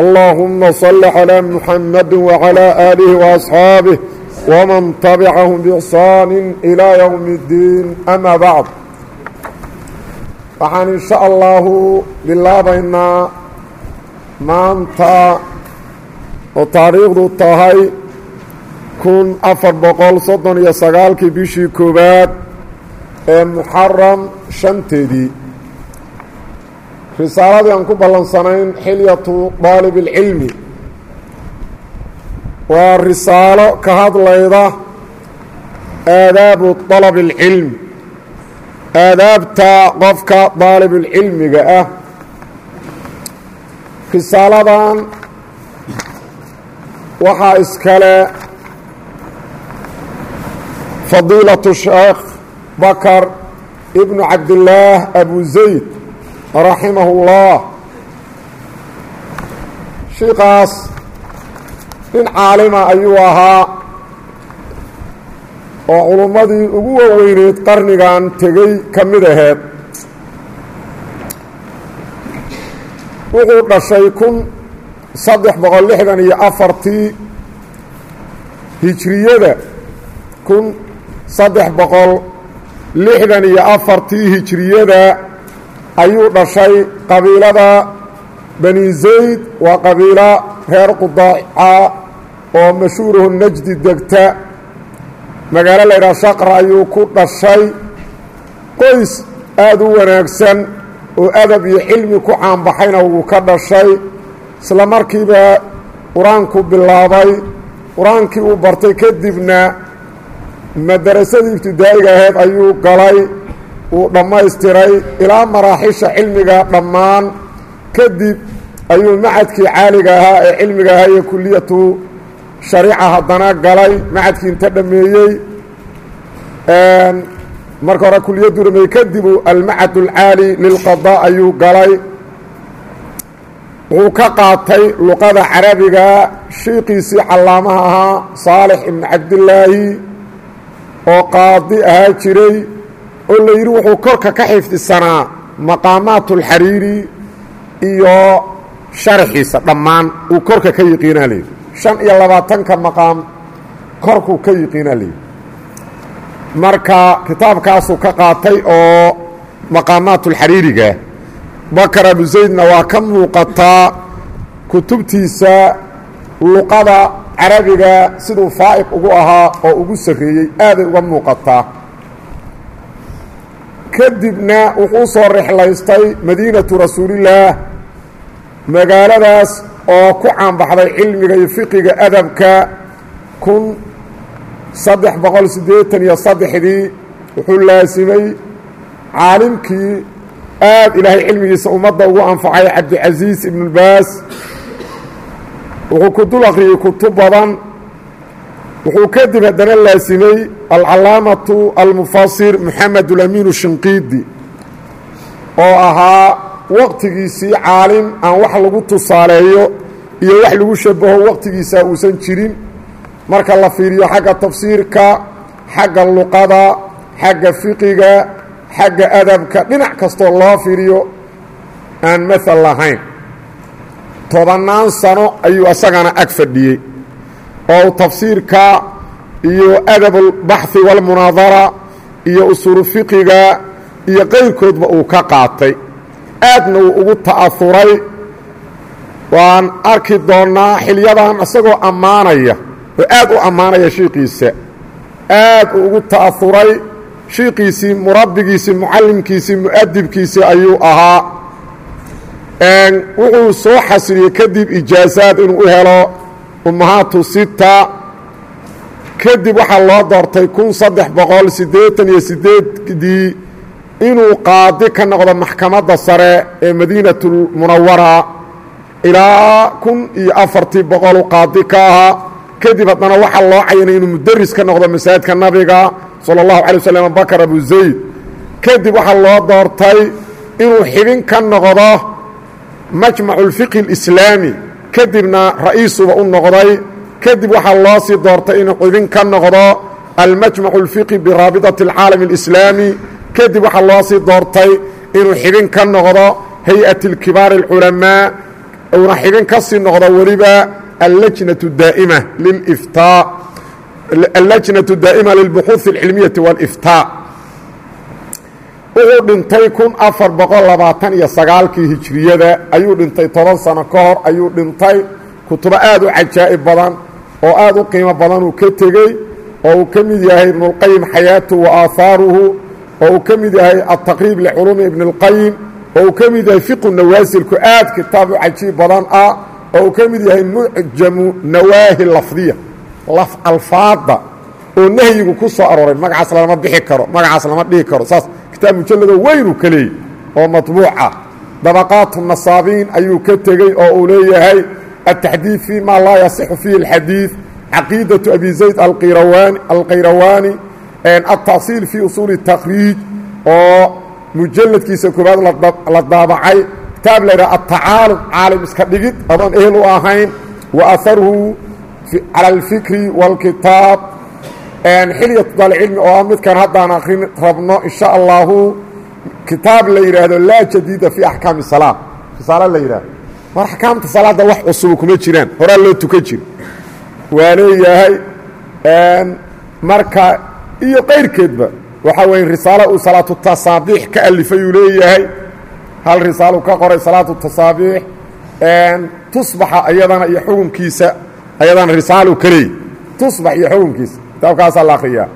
اللهم صل على محمد وعلى آله وأصحاabه ومن تبعهم بإحsaan إلى يوم الدين أmا bعd waxaan in شhaء allahu bilaabaynaa maanta oo taariikhdu tahay kun afar boqol soddon iyo sagaalkii bishii koowaad ee muxaram shanteedii risaaladii aan ku ballansanayn xilyatu daalib اlcilmi waa risaalo ka hadlayda aadaabu dalab اlcilm aadaabta qofka daalibulcilmiga ah. Risaaladan waxaa iskale fadiilatu sheekh bakar ibnu cabdillaah abu zayd raximah اllah shiikaas nin caalima ayuu ahaa oo culummadii ugu waweyneyd qarnigan tegey ka mid aheed. Wuxuu dhashay kun saddex boqol lixdan iyo afartii hijriyada. Kun saddex boqol lixdan iyo afartii hijriyada ayuu dhashay qabiilada bani zayd waa qabiilo reer qudaaca oo mashhuurahu najdi degta. Magaalo la ydhaha shaqra ayuu ku dhashay. Qoys aada u wanaagsan oo adab iyo cilmi ku caanbaxayna wuu ka dhashay. Isla markiiba qur'aanku bilaabay. Qur'aankii uu bartay kadibna madarasadii ibtidaa'iga aheyd ayuu galay uu dhammaystiray ilaa maraaxisha cilmiga dhammaan kadib ayuu macadkii caaliga ahaa ee cilmiga ahaa iyo kuliyatu shariica haddana galay macadkii inta dhammeeyey. Marka hore kuliyaddu dhameeyey kadibu almacad alcaali lilqada ayuu galay. Wuxuu ka qaatay luqada carabiga shiiqiisii callaamaha ahaa saalix ibnu cabdillaahi oo qaadi ahaa jiray oo la yidhi wuxuu korka ka xifdisanaa maqaamaat alxariiri iyo sharxiisa dhammaan uu korka ka yiqiinaa layidhi shan iyo labaatanka maqaam korkuu ka yiqiinaa layidhi marka kitaabkaasuu ka qaatay oo maqaamaat ulxariiriga bakar abu zaydna waa ka muuqataa kutubtiisa luqada carabiga siduu faa'iq ugu ahaa oo ugu sarreeyey aaday uga muuqataa kadibna wuxuu soo rexlaystay madiinatu rasuulillaah magaaladaas oo ku caanbaxday cilmiga iyo fiqiga adabka kun saddex boqol siddeetan iyo saddexdii. Wuxuu laasimay caalimkii aad ilaahay cilmigiisa ummadda ugu anfacay cabdicasiis ibnulbaas wuxuu ku dul akhriyey kutub badan wuxuu kadib haddana laasimay alcalaamatu almufasir moxamed ulamiinu shinqiidi oo ahaa waqtigiisii caalim aan wax lagu tusaaleeyo iyo wax lagu shabaho waqtigiisa uusan jirin. Marka la fiiriyo xagga tafsiirka xagga luqada xagga fiqiga xagga adabka dhinac kastoo loo fiiriyo aan maal lahayn. Tobannaan sano ayuu isagana ag fadhiyey oo tafsiirka iyo adabulbaxhi walmunaadara iyo usuulu fiqiga iyo qayrkoodba uu ka qaatay. Aadna uu ugu ta'ahuray waan arki doonnaa xilyadan isagoo ammaanaya oo aad u ammaanaya shiiqiisa aad uu ugu ta'ahuray shiiqiisii murabbigiisii mucallimkiisii mu'adibkiisii ayuu ahaa. Wuxuu soo xasiliyey kadib ijaasaad inuu ummahaatu sita kadib waxaa loo doortay kun saddex boqol siddeetan iyo siddeedii inuu qaadi ka noqdo maxkamadda sare ee madiinatulmunawara ilaa kun iyo afartii boqolu qaadi ka ahaa. Kadib haddana waxaa loo cayinay inuu mudaris ka noqdo masaajidka nabiga sala allahu calay bakar abu zayd. Kadib waxaa loo doortay inuu xibin ka noqdo majmacu اlfiqhi اlislaami kadibna ra'iisuba u noqday kadib waxaa loo sii doortay inuu xibin ka noqdo almajmacu اlfiqhi biraabidati اlcaalam اlislaami kadib waxaa loo sii doortay inuu xibin ka noqdo hay-ati اlkibaar اlculamaa uuna xibin ka sii noqdo weliba allajnaة daa'ima liliftaa allajnaة daa'ima lilbuxuuث اlcilmiyati wاliftaa wuxuu dhintay kun afar boqol labaatan iyo sagaalkii hijiriyada ayuu dhintay toban sano ka hor ayuu dhintay kutubo aad u cajaa'ib badan oo aad u qiimo badan uu ka tegey oo uu ka mid yahay ibnuاlqayim xayaatuhu wa aahaaruhu oo uu ka mid yahay altaqriib liculuumi ibni اlqayim oo uu ka mid yahay fiqu nawaasilku aad kitaab u cajiib badan ah oo uu ka mid yahay mucjamu nawaahi lafdiya laf alfaadda oo nahyigu ku soo arooray. Magacaas lama bixi karo magacaas lama dhihi karo. Saas kitaab mujalladoo weynuu ka leeyay oo matbuuca dabaqaatu nasaabiin ayuu ka tegey oo uu leeyahay altaxdiid fii ma laa yasixu fiihi alxadiid caqiidatu abi zayd alqayrawaani altasiil fii usuuli الtakriij oo mujalladkiisa koobaad la daabacay kitaab la yidhaha altacaalum caalim iska dhigid adoon ehel u ahayn wa aharuhu cala alfikri wاlkitaab xilyatu daalcilmi oo ah midkan haddaan akrin rabno in allahu kitaab la yidhaahdo laa jadiida fii axkaami salaa risaalo la yidhaahdo mar axkaamta salaadda wax cusubu kuma jiraan. Horaa loo tukan jiro waa leeyahay marka iyo qayrkeedba. Waxaa weeye risaalo uu salaatu tasaabiix ka alifay leeyahay. Hal risaalu ka qoray salaatu tasaabiix tusbaxa ayadana iyo xukunkiisa ayadana risaalu ka tusbax iyo xukunkiisa kitaabkaasaa la akhriyaa.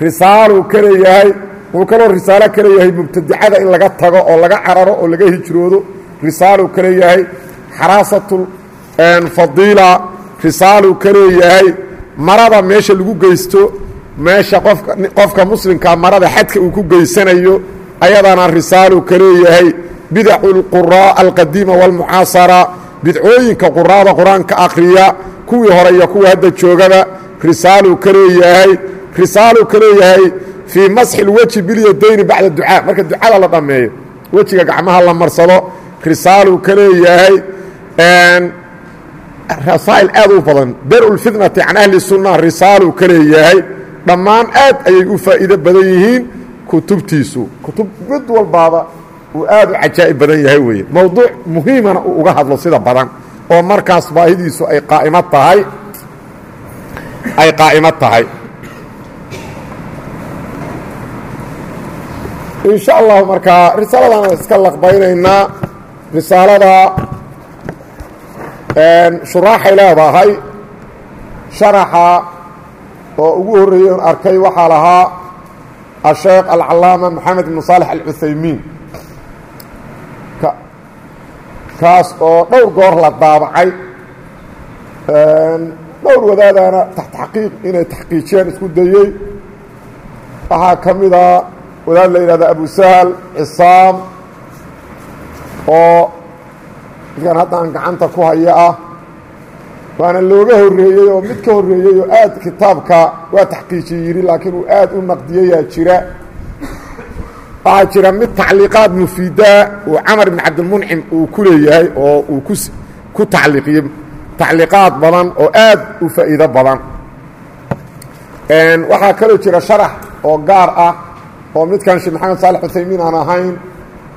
Risaaluu ka leeyahay wuxuu kaloo risaalo ka leeyahay mubtadicada in laga tago oo laga cararo oo laga hijroodo. Risaaluu ka leeyahay xaraasatu fadiila. Risaaluu ka leeyahay marada meesha lagu geysto meesha qofka qofka muslimkaa marada xadka uu ku geysanayo ayadana risaaluu ka leeyahay bidacu اlquraa alqadiima wاlmucaasara bidcooyinka quraada qur'aanka akhriya kuwii hore iyo kuwa hadda joogaba risaaluu ka leeyahay risaaluu ka leeyahay fii masxi اlwejhi bilyadayni bacda ducaa. Marka ducada la dhammeeyo wejiga gacmaha la marsado risaaluu ka leeyahay rasaa'il aad u badan. Dar lfitnati can ahli sunna risaaluu ka leeyahay dhammaan aad ayay u faa'iido badan yihiin kutubtiisu. Kutub mid walbaaba uu aad u cajaa'ib badan yahay weeye. Mowduuc muhiimana uu uga hadlo sida badan oo markaas baahidiisu ay qaa'imo tahay ay qaa'imo tahay. In sha allahu markaa risaaladaan iska laqbaynaynaa. Risaalada shuraaxay leedahay. Sharaxa oo ugu horreeyey on arkay waxaa lahaa asheekh alcalaama moxamed ibnu saalex alcuthaymiin. Kaas oo dhowr goor la daabacay dhowr wadaadaana taxqiiq inay taxqiijiyaan isku dayey waxaa ka mida wadaad la yidhahda abu sahal cisaam oo midkan haddaan gacanta ku haya ah waana looga horreeyey oo mid ka horreeyey oo aad kitaabka waa taxqiijiye yidhi laakiin uu aad u naqdiyayaa jira. Waxaa jira mid tacliiqaad mufiidaa uu camar ibn cabdilmuncim uu ku leeyahay oo uu ku ku tacliiqiyey tacliiqaad badan oo aad u faa'iido badan waxaa kaloo jira sharax oo gaar ah oo midkan sheekh maxamed saalex cuthaymiin aan ahayn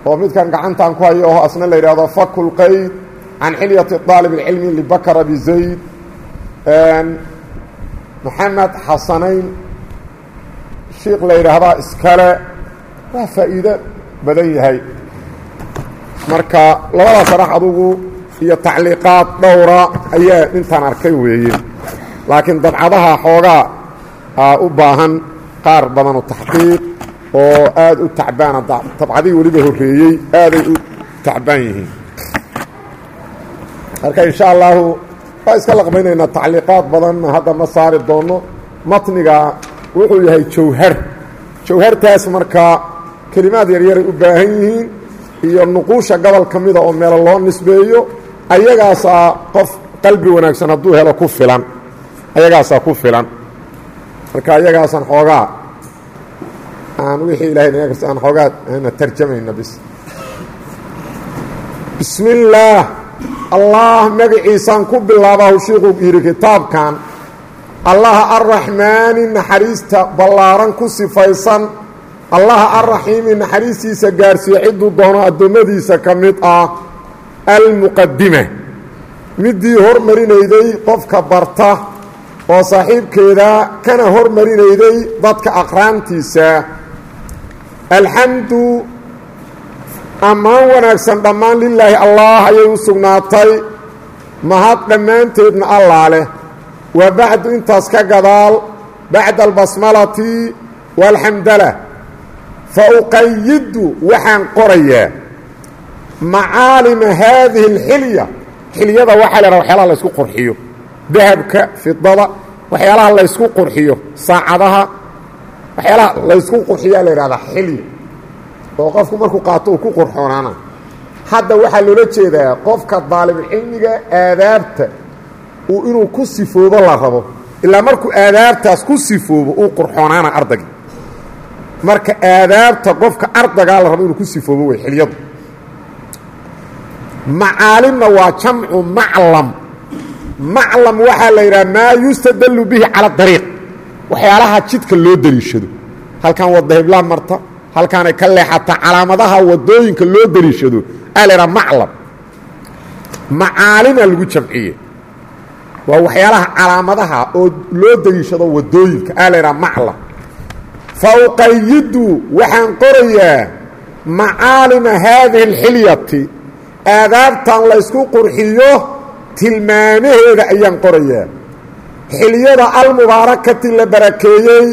oo midkan gacantaan ku hayo asna la yidhahdo fakul qayd can xilyati طaalib اlcilmi libakar abi zayd maxamed xasanayn shiikh la yidhaahdaa iskale waa faa'iido badan marka labada sharax adugu iyo tacliiqaad dhowra ayaa intaan arkay weeye laakiin dabcadaha xoogaa u baahan qaar badan oo taxqiiq oo aad u tacbaana. Dabcadii weliba horreeyey aaday u tacbaan yihiin. Marka insha allahu waa iska laqbaynaynaa tacliiqaad badanna hadda ma saari doono. Matniga wuxuu yahay jawhar. Jawhartaas markaa kelimaad yaryaray u baahan yihiin iyo nuquusha gobol ka mida oo meelo loo nisbeeyo ayagaasaa qof qalbi wanaagsan hadduu helo ku filan. Ayagaasaa ku filan. Marka ayagaasaan xoogaa aan wixii ilahay karsa aan xoogaa ana tarjamayna bis. Bismi illaah allah magaciisaan ku bilaabahu shiikhuu yidhi kitaabkan allaha arraxmaani naxariista ballaaran ku sifaysan. Allaha arraxiimi naxariistiisa gaarsiiya cidduu doono addoommadiisa ka mid ah almuqadima middii hormarinayday qofka barta oo saaxiibkeeda kana hormarinayday dadka aqraantiisa. Alxamdu ammaan wanaagsan dhammaan lilaahi allah ayay u sugnaatay. Mahad dhammaanteedna allaa leh. Wa bacdu intaas ka gadaal bacda albasmalati waalxamdala fa uqayidu waxaan qorayaa macaalima haadihi alxilya. Xilyada waxaa la waxyaalaha laysku qurxiyo. Dahabka fidada waxyaalaha laysku qurxiyo. Saacadaha waxyaalaha laysku qurxiyaa la yidhahdaa xilya oo qofku markuu qaato uu ku qurxoonaana hadda waxaa loola jeedaa qofka daalibulcilmiga aadaabta uu inuu ku sifoobo la rabo ilaa markuu aadaabtaas ku sifoobo uu qurxoonaana ardagii marka aadaabta qofka ardagaa la rabo inuu ku sifoobo wey xilyadu macaalimna waa jamcu maclam. Maclam waxaa la yidhaha maa yustadallu bihi cala dariiq. Waxyaalaha jidka loo deliishado halkan hiblaa marta halkaanay ka leexataa calaamadaha waddooyinka loo deliishado aa la yidhaha maclam. Macaalima lagu jamciye. Waa waxyaalaha calaamadaha oo loo deliishado waddooyinka aa la yidhaha maclam. Fa waxaan qorayaa macaalima haadihi alxilyati aadaabtan laysku qurxiyo tilmaamaheeda ayaan qorayaa. Xilyada almubaarakati la barakeeyey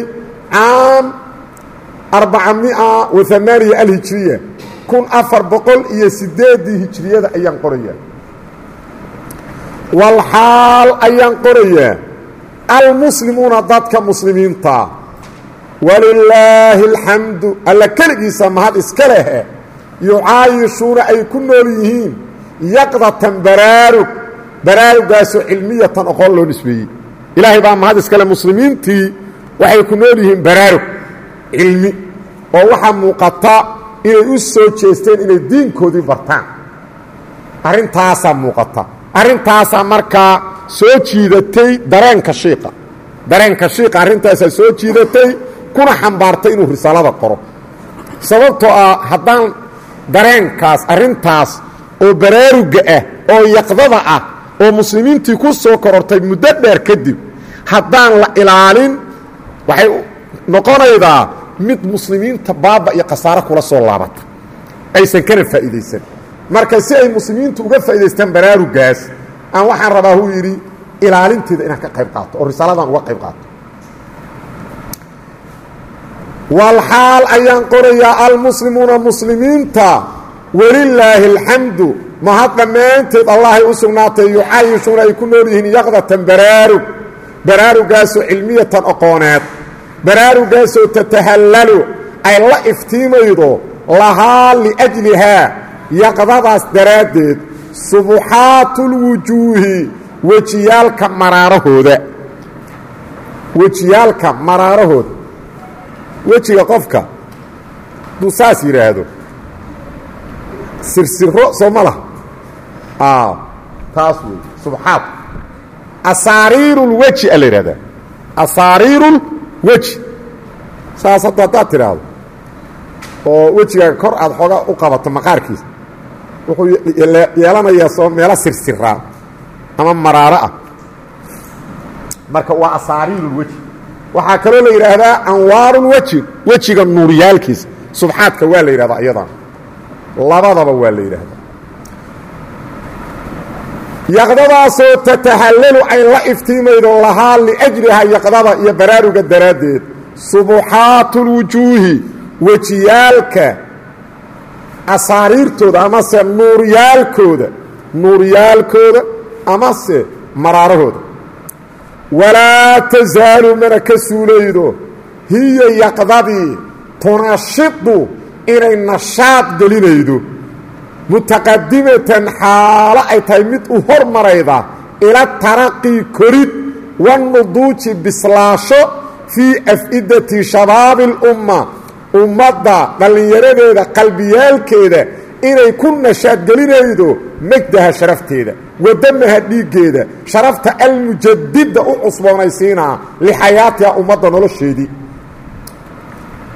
caam arbaca mia wa amaaniya alhijiriya kun afar boqol iyo sideeddii hijiriyada ayaan qorayaa. Walxaal ayaan qorayaa almuslimuuna dadka muslimiinta walilaahi alxamdu alla keligiisa mahad iska lehe yucaayishuuna ay ku nool yihiin yaqdatan baraarug baraarugaasoo cilmiyatan oqoon loo nisbeeyey. Ilaahay baa mahad iskale muslimiintii waxay ku nool yihiin baraarug cilmi oo waxaa muuqata inay u soo jeesteen inay diinkoodii bartaan. Arrintaasaa muuqata. Arrintaasaa markaa soo jiidatay dareenka shiiqa. Dareenka shiiqa arrintaasaa soo jiidatay kuna xambaartay inuu risaalada qoro. Sababtoo ah haddaan dareenkaas arrintaas oo baraaruga ah oo yaqdada ah oo muslimiintii ku soo korortay muddo dheer kadib haddaan la ilaalin waxay noqonaydaa mid muslimiinta baaba iyo khasaaro kula soo laabata. Aysan kana faa'iidaysan. Marka si ay muslimiintu uga faa'idaystaan baraarugaas aan waxaan rabaa huu yidhi ilaalinteeda inaan ka qayb qaato oo risaaladan uga qayb qaato walxaal ayaan qorayaa almuslimuuna muslimiinta welilaahi alxamdu mahad dhammaanteed allahay u sugnaatay yucaayishuuna ay ku nool yihiin yaqdatan baraarug baraarugaasoo cilmiyatan oqooneed baraarugaasoo tatahallalu ay la iftiimaydo lahaa liajlihaa yaqdadaas daraaddeed subuxaatulwujuuhi wejiyaalka maraarahooda wejiyaalka maraarahooda wejiga qofka hadduu saas yidhaahdo sirsiro soo ma laha. Taas wey subxaad. Asaariirulweji a la yidhahdaa asaariirulweji saas hadda haddaad tidhaahdo oo wejigaaga kor aad xoogaa u qabato maqaarkiisa wuxuu yeelanayaa soo meelo sirsiraa ama maraaro ah. Marka waa asaariirulweji waxaa kaloo la yidhaahdaa anwaarulweji wejiga nuuryaalkiisa subxaadka waa la yidhahdaa iyadan labadaba waa la yidhaahdaa yaqdadaasoo tatahallalu ay la iftiimaydo lahaa liajlihaa yaqdada iyo baraaruga daraaddeed. Subuxaatulwujuuhi wejiyaalka asaariirtooda amase nuuryaalkooda nuuryaalkooda amase maraarahooda walaa tasaalu mana ka suulaydo. Hiya yaqdadii tunashidu inay nashaad gelinaydo. Mutaqadimatan xaalo ay tahay mid u hormarayda ila taraqii korid wanuduuji bislaasho fii af'idati shabaabi اlumma ummadda dhallinyaradeeda qalbiyaalkeeda inay ku nashaadgelinaydo megdaha sharafteeda wadamaha dhiiggeeda sharafta almujadida u cusboonaysiinaa lixayaatiha ummadda nolosheedii.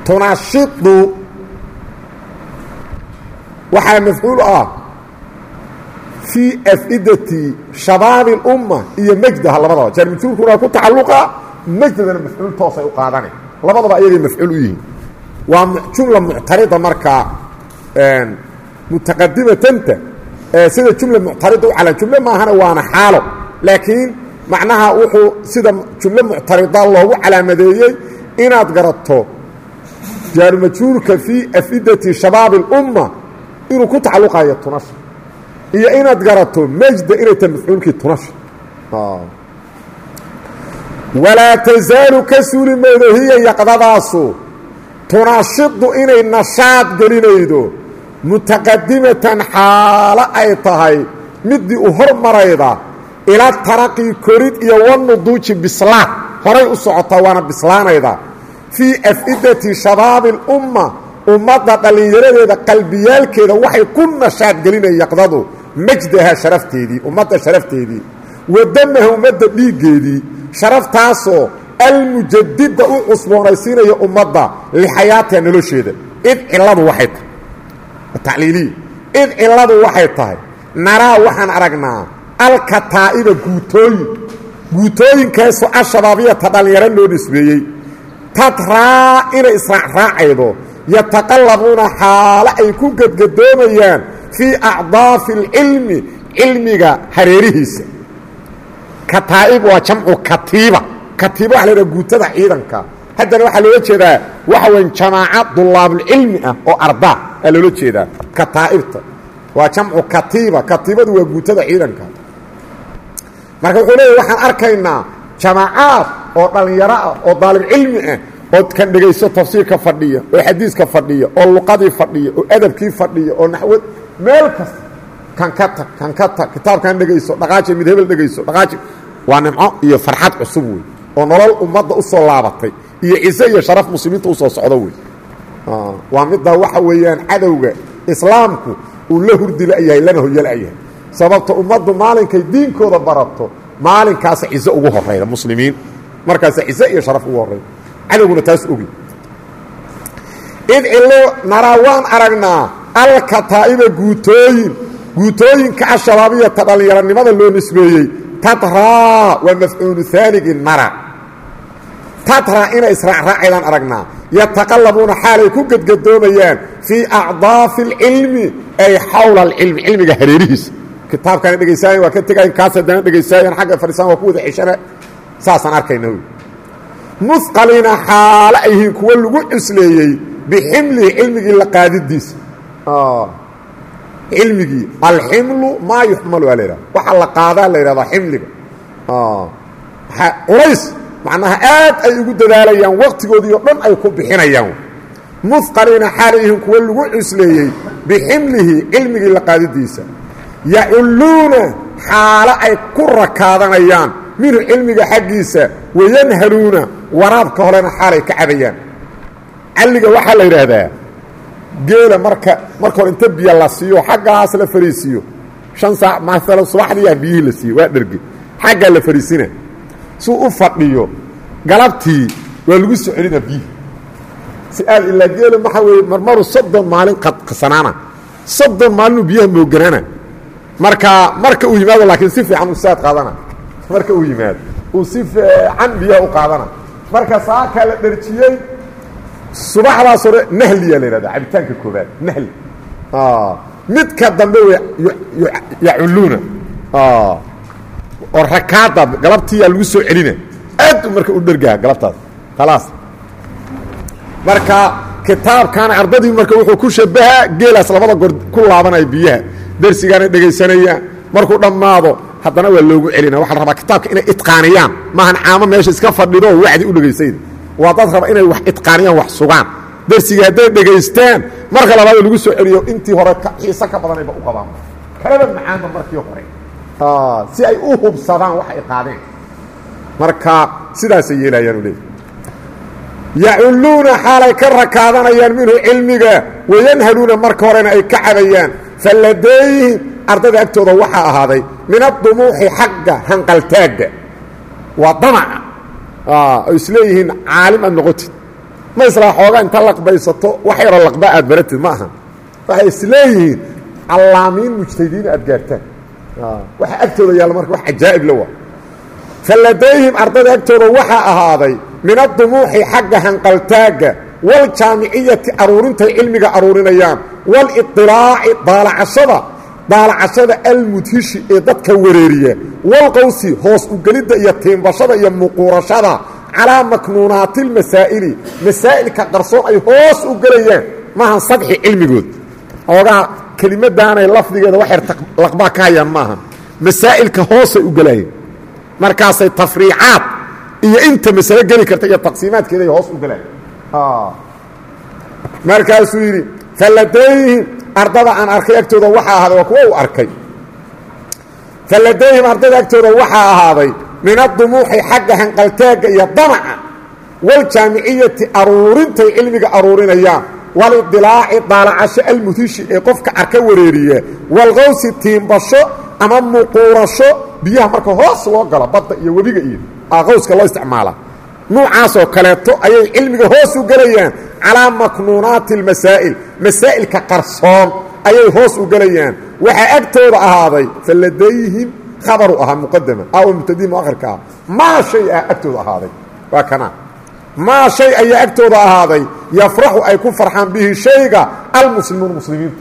Tunashidu waxaa mafcuul ah fii af'idati shabaabi اlumma iyo megdaha labadaba. Jaarmajhuulkuna ku tacalluqa mejdadana mafcuul toosay u qaadana labadaba ayagay mafcuul u yihiin. Waa jumla muctarida mutaqadimatanta sida jumla muctarida cala jumle maahana waana xaalo. Laakiin macnaha wuxuu sida jumle muctarida loogu calaamadeeyey inaad garato jaarumajhuurka fii afidati shabaabi اlumma inuu ku tacalluqayo tunasha iyo inaad garato mejda inay tahay mafcuulkii tunasha walaa tasaalu ka maydo hiya yaqdadaasu. Tunashidu inay nashaad gelinaydo mutaqadimatan xaalo ay tahay midii u hormarayda ila taraqii korid iyo wanuduuji bislaad. Horay u socotaa waana bislaanayda. Fii af'idati shabaabi اlumma ummadda dhallinyaradeeda qalbiyaalkeeda waxay ku nashaad gelinaya yaqdadu majdaha sharafteedii ummadda sharafteedii. Wadamaha ummadda dhiiggeedii sharaftaasoo almujadida u cusboonaysiinaya ummadda lixayaatiha nolosheeda. Id ciladu waxay tahay tacliiliya id ciladu waxay tahay naraa waxaan aragnaa alkataa'iba guutooyin. Guutooyinkaasoo ashabaabiyata dhallinyaro loo nisbeeyey. Tadraa inay israacraacaydo yataqallabuuna xaalo ay ku gedgadoomayaan fii acdaafi اlcilmi cilmiga hareerihiisa. Kataa'ib waa jamcu katiiba. Katiiba waxa la yidhaha guutada ciidanka. Haddana waxaa loola jeedaa waxa weyn jamaaca dulaabulcilmi ah oo ardaa aa loola jeedaa kataa'ibta. Waa jamcu katiiba. Katiibadu waa guutada ciidanka. Marka wuxuu leeyahy waxaan arkaynaa jamaacaad oo dhallinyaro ah oo daalibcilmi ah oo kan dhegayso tafsiirka fadhiya oo xadiiska fadhiya oo luqadii fadhiya oo adabkii fadhiya oo naxwad meel kasta. Kan ka tag kan ka tag kitaabkan dhegayso dhaqaaji mid hebel dhegayso dhaqaaji. Waa nimco iyo farxad cusub wey oo nolol ummadda u soo laabatay iyo ciise iyo sharaf muslimiinta u soo socdo wey waa middaa waxa weeyaan cadowga islaamku uu la hurdila'yahay lana hoyala'yahay sababta ummaddu maalinkay diinkooda barato maalinkaasa ciise ugu horayda muslimiin. Markaasa ciise iyo sharaf ugu horrayda cadowguna taas ogi. Id cilo naraa waan aragnaa alkataa'iba guutooyin. Guutooyinka ashabaabiyata dhallinyaronimada loo nisbeeyey tadraa waa mafcuulu aanigii nara. Tadraa inay israacraacaydaan aragnaa yataqallabuuna xaalay ku gedgadoomayaan fii acdaafi اlcilmi ay xawla alcilmi cilmiga hareerihiisa. Kitaabkana dhegaysaayeen waa ka tegayen kaas haddana dhegaysaayeen xagga fariisaan waa ku wada xeshana saasaan arkayna wy muqalina xaalo ay yihiin kuwo lagu cusleeyey biximlihi cilmigii la qaadidiisa cilmigii alximlu maa yuxmalu aa la yidhahda waxa la qaadaa la yidhahdaa ximliga. Culays macnaha aad ay ugu dadaalayaan waqtigoodii o dhan ay ku bixinayaan. Muqalina xaala yihiin kuwo lagu cusleeyey biximlihi cilmigii la qaadidiisa. Yaculluuna xaalo ay ku rakaadanayaan minhu cilmiga xaggiisa wayanhaluuna waraabka horena xaalay ka cabayaan. Calliga waxaa la yidhaahdaa geela marka marka hore inta biyo la siiyo xaggaas la fariisiiyo shan saac maala subaxdiiyaa biyihii la siiyo waa dherge xaggaa la fariisina suu u fadhiyo galabtii waa lagu soo celina biyihi si aad ilaa geela maxaa weeye marmaru soddon maalin qasanaana soddon maalinuu biyaha mooganaana marka marka uu yimaado laakiin si fiican u saad qaadana marka uu yimaado uu si fiican biyaha u qaadana marka saakaa la dherjiyey subaxdaas hore nahliyaa la yidhahda cabitaanka koobaad nahli midka dambe w yaculluuna oo rakaada galabtiiyaa lagu soo celina aad marka u dhergaa galabtaas. Khalaas. Marka kitaabkaana ardadii marka wuxuu ku shabahaa geelaas labada goor ku laabanaya biyaha. Dersigaana dhegaysanaya. Markuu dhammaado haddana waa loogu celina. Waxa la rabaa kitaabka inay itqaaniyaan. Maahan caamo meesha iska fadhido oo wacdi u dhegaysayda waa dad raba inay wax itqaaniyaan wax sugaan. Dersiga hadday dhegaystaan marka labaad lagu soo celiyo intii hore xiise ka badanayba u qabaan. Kalaba macaanba markii hore si ay u hubsadaan wax ay qaadeen marka sidaasay yeelayaanu leey yaculluuna xaalay ka rakaadanayaan minhu cilmiga wayanhaluuna marka horena ay ka cabayaan faladayhim ardada agtooda waxaa ahaaday min adumuuxi xagga hanqaltaagga waa damaca ay isleeyihiin caalim aad noqotid ma islaa xoogaa inta laqbaysato wax yaroo laqba aad baratid ma aha waxay isleeyihiin callaamiin mujtahidiin aad gaartaan waxa agtooda yaalla marka wax cajaa'ib la waa. Faladayhim ardada agtooda waxaa ahaaday min adumuuxi xagga hanqaltaagga waljaamiciyati aruurintay cilmiga aruurinayaan waliطilaaci daalacashada daalacashada almudhishi ee dadka wareeriya walqowsi hoos ugelidda iyo tiimbashada iyo muquurashada calaa maknuunaati اlmasaa'ili masaa'ilka qarsoon ay hoos u gelayaan maahan sadxi cilmigood. Oogaha kelimadaanay lafdigeeda waxyar laqbaa ka hayaan maaha masaa'ilka hoosay u gelayaan markaasay tafriicaad iyo inta masalo geli karta iyo taqsiimaadkeeday hoos u gelayaan markaasuu yidhi faladayhim ardada aan arkay agtooda waxaa ahaaday waa kuwa uu arkay. Faladayhim ardada agtooda waxaa ahaaday min adumuuxi xagga hanqaltaagga iyo damaca waljaamiciyati aruurintay cilmiga aruurinayaan walidilaaci daalacasho almuhishi ee qofka arka wareeriya walqowsi tiimbasho ama muquurasho biyaha marka hoos loo galo badda iyo webiga iyo qowska loo isticmaala. Nuucaasoo kaleeto ayay cilmiga hoos u gelayaan calaa maknuunaati اlmasaa'il masaa'ilka qarsoon ayay hoos u gelayaan. Waxaa agtooda ahaaday faladayhim khabaru ahaa muqadama aw mubtadii muakhirka ah maa shay ah agtooda ahaaday? Waa maa shay ayaa agtooda ahaaday yafraxu ay ku farxaan bihi shayga almuslimuun muslimiintu.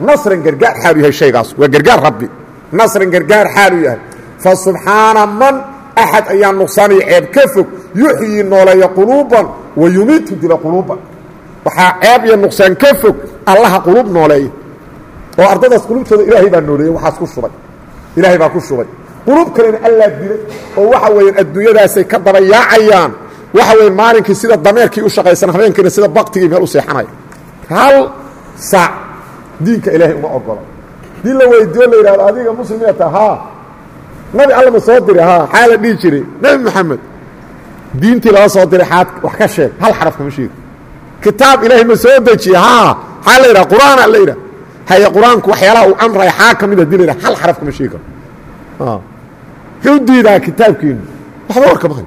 Nasran gargaar xaalu yahay shaygaas. Waa gargaar rabbi. Nasran gargaar xaalu yahay. Fa subxaana man axad ayaa nuqsaanaya ceeb ka fog yuxyii nooleeya quluuban wa yumiitu dila quluuban. Waxaa ceeb iyo nuqsaan ka fog allaha quluub nooleeya oo ardadaas quluubtooda ilaahay baa nooleeyey waxaas ku shubay. Ilaahay baa ku shubay. Quluub kalena allaa dilay oo waxa weeyaan adduunyadaasay waxa weya maalinkii sida dameerkii u shaqaysan habeenkiina sida baktigii meel u seexanaya hal saac diinka ilaahay uma ogola dii la weydiiyo la yidhahdo adiga muslimiata haa. Nabi alla ma soo diray haa. Xaa la dhihi jiray. Nebi moxamed diintii laga soo diray xaad wax ka sheeg. Hal xaraf kama sheegi. Kitaab ilaahay ma soo dejiye haa. Xaa la yidhaha qur'aana la yidhaha haye qur'aanku waxyaalaha uu amraya xaa ka mid haddii la yidhaha hal xaraf kama sheegi karo. Muxuu diidaa kitaabkiinu. Waxba war kama hayo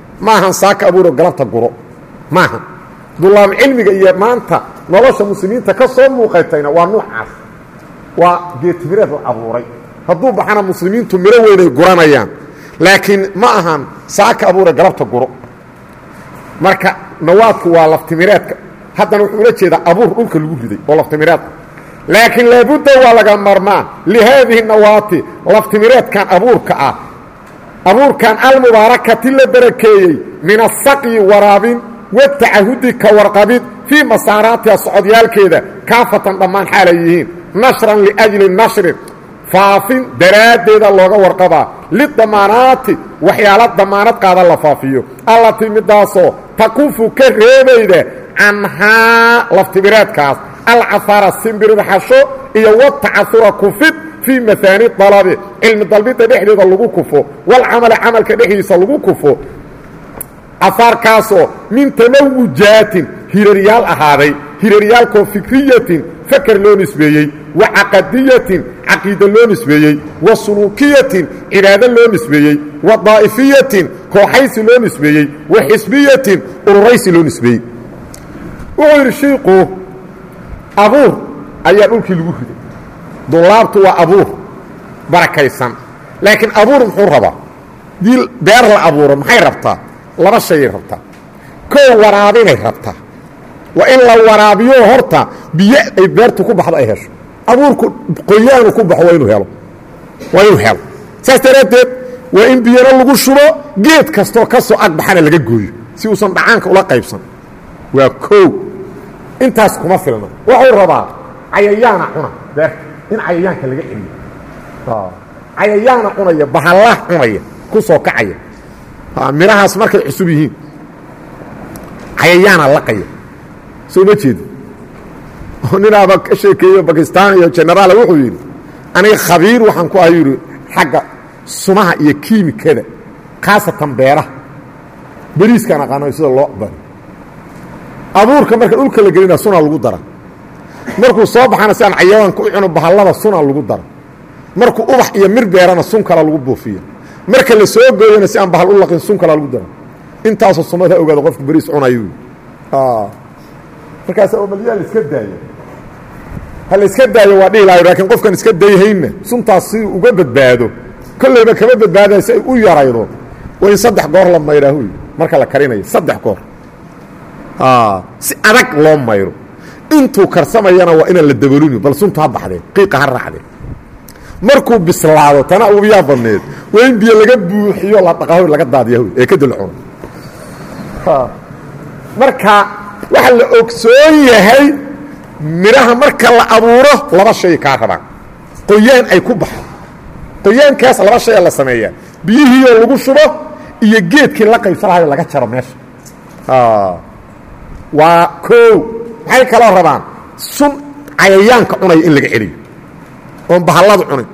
maahan saaka abuuro galabta guro. Maaha dulaam cilmiga iyo maanta nolosha muslimiinta ka soo muuqatayna waa nuucaas waa geed timireed la abuuray. Hadduu baxana muslimiintu miro weynay guranayaan. Laakiin ma ahan saaka abuura galabta guro. Marka nawaadku waa laftimireedka haddana wuxuu ula jeedaa abuur dhulka lagu riday oo laftimireed laakiin laabudda waa laga marmaan. Lihaadihi nawaati laftimireedkan abuurka ah abuurkan almubaarakati la barakeeyey min asaqyi waraabin watacahudi ka warqabid fii masaaraatiha socodyaalkeeda kaafatan dhammaan xaalay yihiin. Nashran liajli nashrin faafin daraaddeeda looga warqabaa lidamaanaati waxyaala damaanad qaada la faafiyo. Allatii midaasoo takufu ka reebayda canhaa laftimireedkaas alcahaara simbirirxasho iyo watacahura kufid fii maaani dalabi cilmi dalbidda dhexdeeda lagu kufo walcamali camalka dhexdiisa lagu kufo cahaarkaasoo min tamawujaatin hiraryaal ahaaday hiraryaalkoo fikriyatin fakar loo nisbeeyey wa caqadiyatin caqiida loo nisbeeyey wa suluukiyatin cibaado loo nisbeeyey wa daa'ifiyatin kooxaysi loo nisbeeyey wa xisbiyatin ururaysi loo nisbeeyey wuxuu yidhi shiiku abuur ayaa dhulkii lagu riday dulaabtu waa abuur. Barakaysan. Laakiin abuur muxuu rabaa? Dii beer la abuuro maxay rabtaa? Laba shayay rabtaa. Koo waraabinay rabtaa. Waa in la waraabiyo horta biyo ay beertu ku baxdo ay hesho. Abuurku qoyaanu ku baxo waa inuu helo. Waa inuu helo. Saas daraaddeed waa in biyana lagu shubo geed kastoo ka agbaxana laga gooyo si uusan dhacaanka ula qaybsan. Waa koow intaas kuma filna. Wuxuu rabaa cayayaana cuna beerta in cayayaanka laga celiyo. Cayayaana cunaya bahalla cunaya ku soo kacaya. Midhahaas markay cusub yihiin cayayaana laqaya. Soo ma jeedi ninaaba ka sheekeeyo bakistaan iyo genaraal wuxuu yidhi aniga khabiir waxaan ku ahay yidhi xagga sumaha iyo kiimikada khaasatan beeraha beriiskaan aqaano sida loo baro abuurka marka dhulka la gelina sunaa lagu dara markuu soo baxana si aan cayayaanka u cuno bahallada sunaa lagu dara markuu ubax iyo mir beerana sun kala lagu buufiya marka la soo gooyana si aan bahal u laqin sun kala lagu dara intaasoo sumad ha ogaado qofku beriis cunayo markaas malyaa la iska daayo. Ha la iska daayo waa dhihi lahayo laakiin qofkan iska dayhaynna suntaas si uga badbaado. Kollayba kama badbaadaya si ay u yaraydo. Waa in saddex goor la maydhaahu marka la karinayo saddex goor. Si adag loo mayro intuu karsamayana waa inaan la dabolini bal suntu ha baxdee qiiqa ha raacdee markuu bislaado tana ubiyaa badneed waa in biyo laga buuxiyo la dhaqaho laga daadiyahu ee ka dulcuno marka waxaa la ogsoon yahay midhaha marka la abuuro laba shay kaa rabaan. Qoyaan ay ku baxo qoyaankaas laba shaya la sameeyaa. Biyihiioo lagu shubo iyo geedkii la qaybsanahayo laga jaro meesha. Waa koow maxay kaloo rabaan? Sun cayayaanka cunaya in laga celiyo oon bahalladu cunin.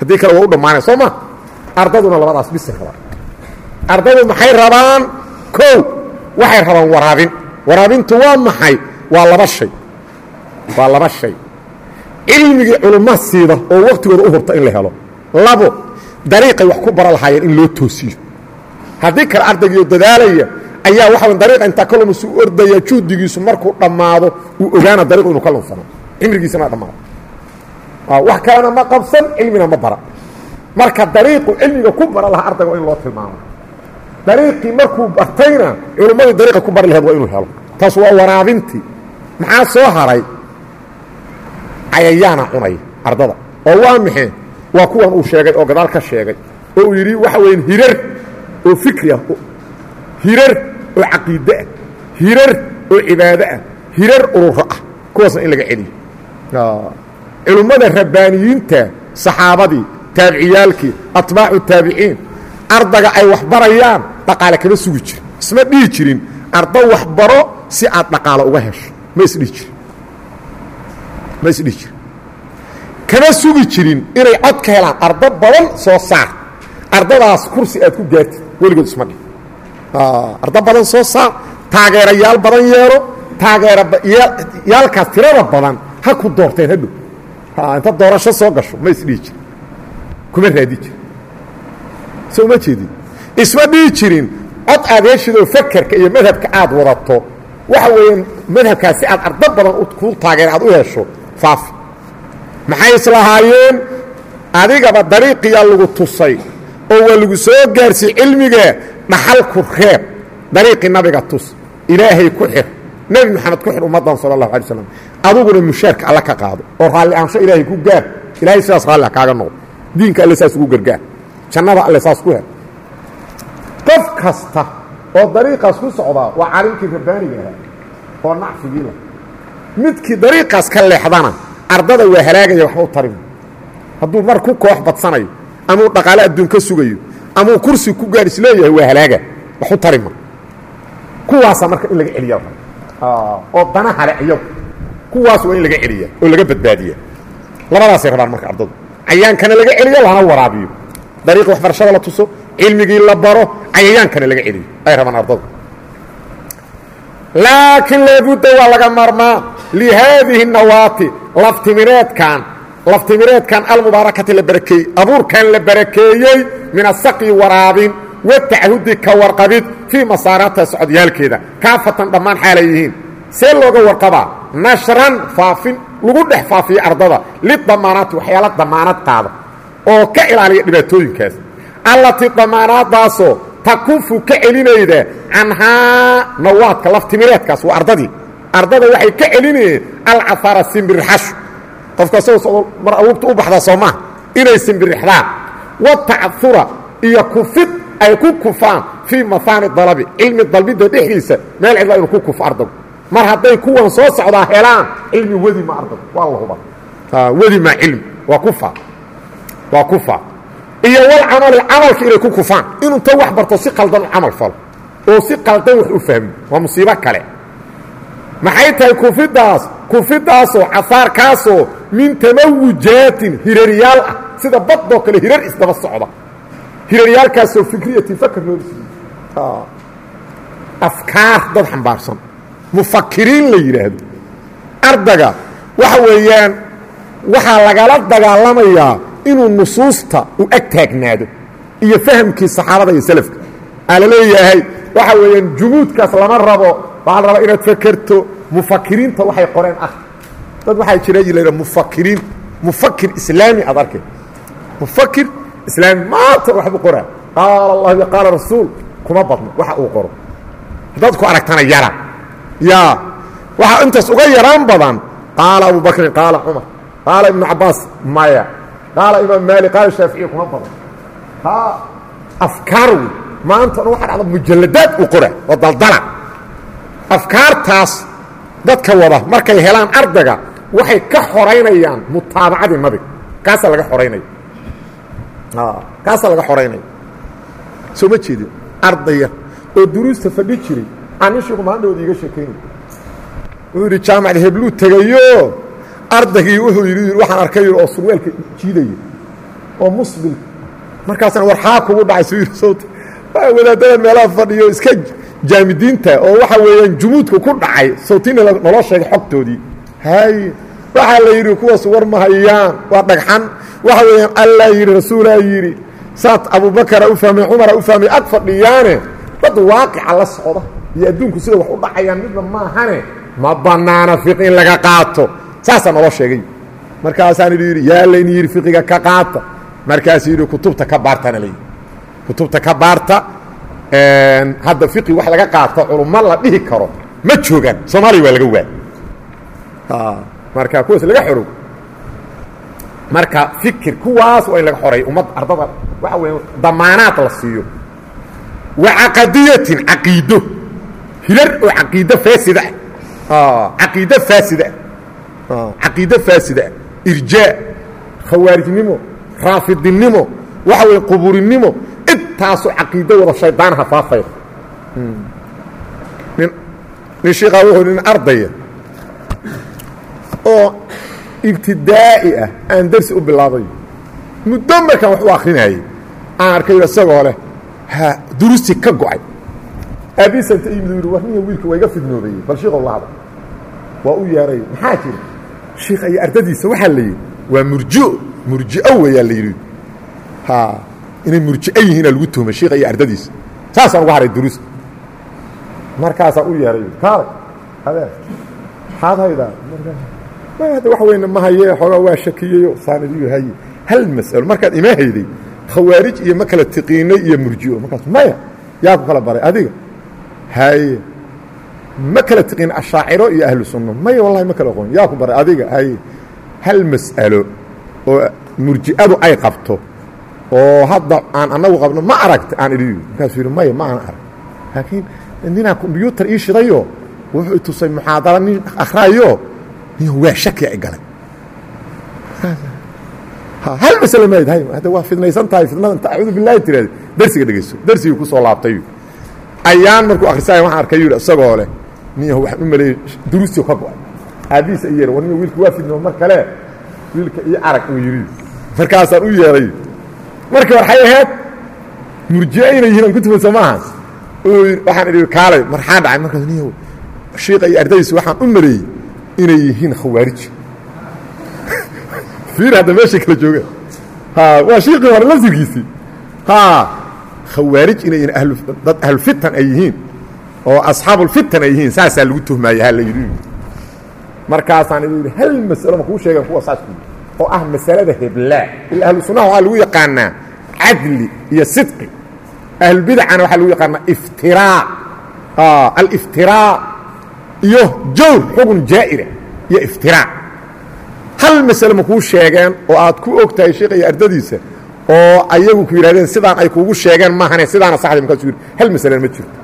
Haddii kale waa u dhammaanaya soo ma? Ardaduna labadaas bisay rabaan. Ardadu maxay rabaan? Koow waxay rabaan waraabin. Waraabintu waa maxay? Waa laba shay. Waa laba shay. Cilmigii culumma siida oo waktigooda u hurta in la helo. Labo dariiqay wax ku bara lahaayeen in loo toosiyo. Haddii kale ardaygiio dadaalaya ayaa waxa dariiqa intaa ka lumus u ordaya juhdigiisu markuu dhammaado uu ogaana dariiqu inuu ka lunsano cimrigiisana dhammaado. Wax kalena ma qabsan cilmina ma bara. Marka dariiqu cilmiga ku bara lahaa ardayga waa in loo tilmaamo. Dariiqii markuu bartayna culummadii dariiqa ku bari laheed waa inuu helo. Taas waa waraabintii. Maxaa soo haray? Cayayaana cunaya ardada. Oo waa maxee waa kuwan uu sheegay oo gadaal ka sheegay. Oo uu yidhi waxa weya hirar oo fikri ah. Hirar oo caqiide ah hirar oo cibaado ah hirar ururo ah kuwaasna in laga celiyo. Culummada rabbaaniyiinta saxaabadii taabiciyaalkii atbaacu taabiciin ardaga ay wax barayaan dhaqaale kama sugi jirin. Isma dhihi jirin ardo wax baro si aad dhaqaalo uga hesho. Ma isdhihi jirin. Ma isdhihi jirin. Kama sugi jirin inay cod ka helaan ardo badan soo saar. Ardadaas kursi aad ku gaartid weligood isma dhihi ardo badan soo saar taageerayaal badan yeelo taageerayaalkaas tirada badan ha ku doorteen hadhow inta doorasho soo gasho ma isdhihi jirin. Kuma raadi jirin. Soo ma jeedin. Isma dhihi jirin cod aad heshidoo fakerka iyo madhabka aad wadato waxa weeyaan madhabkaas si aad ardo badan kuu taageer aad u hesho faafi maxay islahaayeen adigaba dariiqiyaa lagu tusay oo waa lagu soo gaarsiy cilmiga dhaxalku reeb dariiqii nabiga tus ilaahay ku xir nebi moxamed ku xir ummaddan sala allahu alay slam aduguna mushaarka alla ka qaado oo raalli aansho ilaahay ku gaar ilahay sidaas raalli kaaga noqdo diinka alle saas ugu gargaar jannada alle saas ku hel qof kasta oo dariiqaas ku socdaa waa caalimkii rabbaaniga ahaa oo nacfigii lah midkii dariiqaas ka leexdana ardada waa halaagaya waxba u tarin hadduu mar ku koox badsanayo amuu dhaqaale adduun ka sugayo amuu kursi ku gaar is leeyahay waa halaaga. Wax u tarima kuwaasa marka in laga celiya oo dana hale iyagu kuwaas waa in laga celiya oo laga badbaadiya labadaasay rabaan marka ardadu cayaankana laga celiyo lana waraabiyo. Dariiqi waxbarashada la tuso cilmigii la baro cayayaankana laga celiyo. Ay rabaan ardadu laakiin laabudda waa laga maarmaa lihaadihi nawaati laftimireedkan laftimireedkan almubaarakati la barakeeyey abuurkan la barakeeyey min asaqyi waraabin watachudi ka warqabid fii masaarata socodyaalkeeda kaafatan dhammaan xaalay yihiin. See looga warqabaa nashran faafin lagu dhex faafiyo ardada lidamaanaati waxyaala damaanad qaada oo ka ilaaliya dhibaatooyinkaas. Allatii damaanaadaasoo takufu ka celinayda canhaa nawaadka laftimireedkaas waa ardadii. Ardada waxay ka celinayeen alcahaara simbirixashu qofka mar abuurta u baxdaa soo maha inay simbirixdaan watacura iyo kufid ay ku kufaan fii mahaani dalabi cilmi dalbidda dhexdiisa meel cidla inuu ku kufo ardagu mar hadday kuwan soo socdaa helaan cilmi wedi ma ardagu waa la huba wedi ma cilmi. Waa kufa. Waa kufa. Iyo walcamali camalka inay ku kufaan. Inuu ta wax barto si qaldan camal falo. Oo si qaldan wax u fahmo waa musiibo kale maxay tahay kufidaas? Kufidaasoo cafaarkaasoo min tamawujaatin hiraryaal ah. Sida badoo kale hirar isdaba socda. Hiraryaalkaasoo fikriyati fakr loo siiyey afkaar dad xambaarsan. Mufakiriin la yidhaahdo ardaga waxa weeyaan waxaa lagala dagaalamayaa inuu nusuusta u ag taagnaado iyo fahamkii saxaabada iyo salafka. Aa la waxa weeyaan jumuudkaas lama rabo waxaa la rabaa inaad fakerto mufakiriinta waxay qoreen ah. Dad waxaa jira la mufakiriin mufakir islaami aad arkay mufakir islaami maanta waxbuu qoraa qaala allah iyo qaala rasuul kuma badno waxa uu qoro. Haddaad ku aragtana yara yaa waxaa intaas uga yaraan badan. Qaala abu bakrin qaala cumar qaala ibnu cabaas maya. Qaala imaam maali qaala shaaficiy kuma badan ha afkaar wey maanta dhan waxa dhacda mujalladaad uu qora oo daldala afkaartaas dadka wada markay helaan ardaga waxay ka xoraynayaan mutaabacadii nabiga kaasaa laga xoraynaya kaasaa laga xoraynaya soo ma jeedin ardaya oo duruusta fadhi jiray ani sheeku maalindhawod iiga sheekaynay wuxuu yidhi jaamacad hebluu tegayo. Ardaygii wuxuu yidhi waxaan arkay oo surweelka jiidaya oo musbil markaasna war xaa kugu dhacay. Suu yidhi sowt waa wadaadadan meelaha fadhiyo iska jaamidiinta oo waxa weeyaan jumuudka ku dhacay sawtina naloo sheegay xogtoodii. Hay waxaa la yidhi kuwaas war ma hayaan waa dhagxan. Waxa weeyaan allaa yidhi rasuulaa yidhi saad abubakara u fahmay cumara u fahmay ag fadhiyaane dad waaqica la socda. Iyo adduunku sida wax u dhacayaan midna maahane ma bannaana fiq in laga qaato. Saasaa naloo sheegay. Markaasaan idhi yaa layni yidhi fiqiga ka qaata markaasuu yidhi kutubta ka baartana layidhi. Kutubta ka baarta hadda fiqi wax laga qaato culummo la dhihi karo ma joogaan. Soomaaliya waa laga waa marka kuwaas laga xorow marka fikir kuwaas waa in laga xoreeyo ummad ardada waxa weya damaanaad la siiyo. Wa caqadiyatin caqiido. Hilar oo caqiido faasida. Ah caqiido faasida. Ah caqiido faasida. Ah irjaa. Khawaarijnimo. Raafidinimo waxa weeye quburinimo intaasoo caqiido wada shaydaanaha faafayda nin nin shiikaa wuxuu nin ardaya oo ibtidaa'i ah aan darsi u bilaabayo muddo markaan wax u akrinayay aan arkayo isagoo leh ha durusti ka go'ay. Aabiisanta imid yidhi war ninga wiilka waa iga fidnoobayey bal shiikow la hadal waa u yeeray maxaa jira? Shiikha iyo ardadiisa waxaa la yidhi waa murjio murji'o weeyaa la yidhi inay murji'o yihiinaa lagu tuhmay shiikha iyo ardadiisa saasaan uga haray duruusta markaasaan u yeeray kaalay adeer maxaad haydaa may hadda wax weyne ma haye xoogaa waa shakiyeyo saanidiyu haye hal mas'alo markaad ima hayday khawaarij iyo ma kala tiqiinay iyo murji'o markaas maya yaa ku kala baray adiga haye ma kala tiqiin ashaaciro iyo ahlu sunno maya wallahi ma kala aqoon yaa ku baray adiga haye. Hal mas'alo oo murji'adu ay qabto oo hadda aan annagu qabno ma aragta aan idhiyo markaasuu yidhi maya ma aan arag. Laakiin ninaa kombyuutar ii shidayo wuxuu tusay muxaadara nin akhraayo nin waa shaki ay galay. Hal masle mayd hadda waa fidnaysan tahay fidnada inta acuudu billahi tiraada darsiga dhegeyso darsigii ku soo laabtay. Ayaan markuu akhrisaaya waxaan arkay yidhi isagoo leh niyahu waxaan u maleeyey duruustii ka go'ay. Aabbihiisa i yeeray war niya wiilka waa fidnoo mar kale wiilka io arag uu yidhi. Markaasaan u yeeray marka waxay ahayd murji'a inay yihiin aan ku tumayso maaha waxaan idhi kaalay marxaa dhacay markaas niyahu shiika iyo ardadiisa waxaan u maleeyey inay yihiin khawaarij. Fiir hadda meeshay kala joogaan waa shiikii hore laftirkiisii khawaarij inay dad ahlufitan ay yihiin oo asxaabulfitan ay yihiin saasaa lagu tuhmaaya ha la yidhi. Markaasaan idhi yidhi hal masalo ma kuu sheegan kuwa saas ku oo ah masalada heblaa ila ahlu sunnaha waxaa lagu yaqaanaa cadli iyo sidqi. Ahlubidacana waxaa lagu yaqaanaa iftiraa aliftiraa iyo jawr xugun jaa'ira iyo iftiraa hal masale ma kuu sheegeen oo aad ku og sheikha iyo ardadiisa oo ayagu ku yidhahdeen sidaan ay kuugu sheegeen maahane sidaana saxda markaasuu yidhi hal masalena ma jirto.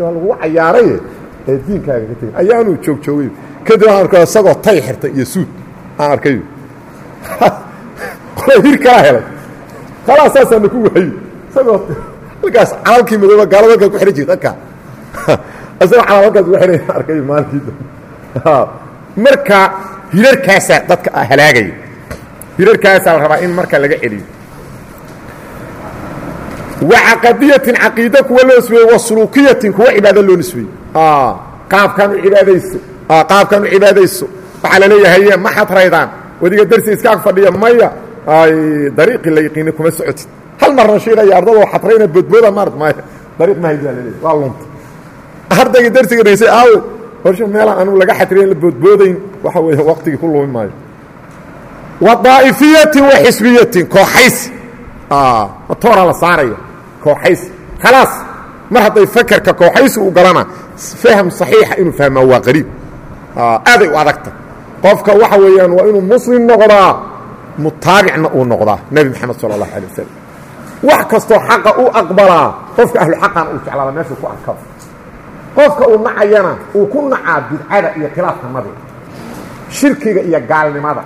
Waa lagugu cayaaray ee diinkaaga ka tegin ayaanuu joog joogay kadib aan arko isagoo tay xirtay iyo suud aan arkayo hir kalaa helay. Khalaas saasaana ku waayey isagoo halkaas calalkii madooba gaalada halkaa ku xihan jirta halkaa. Isagoo calal halkaas ugu xihan arkayo maalinkii marka hirarkaasaa dadka halaagaya hirarkaasaa la rabaa in marka laga celiyo. Wacaqadiyatin caqiida kuwa loo nisbeeyey wa suluukiyatin kuwa cibaado loo nisbeeyey. Qaabkaan u cibaadayso. Qaabkaan u cibaadayso waxaa laleeyahaye ma xadraydaan wadiga darsi iska ag fadhiya maya ay dariiqii la yaqiina kuma socotid hal marna shiiqaya ardadoo xadrayna boodbooda maart maya dariiq ma haydaa laleeyahy waa lunta. Ardayga darsiga dhaysay aawe horsha meelaan anugu laga xatriyan la boodboodayn waxa weeye waqtigii ku lumi maayo. Wa daa'ifiyatin wa xisbiyatin kooxaysi matooraa la saaraya kooxaysi khalaas mar hadday fakerka kooxaysi u galana fahm saxiixa inuu fahmaa waa qariib. Aaday u adagta qofka waxa weeyaan waa inuu muslim noqdaa mutaabicna uu noqdaa nebi moxamed sala allahu alay wasalam wax kastoo xaqa u aqbalaa qofka ahlu xaqan uu jeclaada meeshuu ku arkado qofka uu nacayana uu ku nacaa bidcada iyo khilaafka nabiga shirkiga iyo gaalnimada.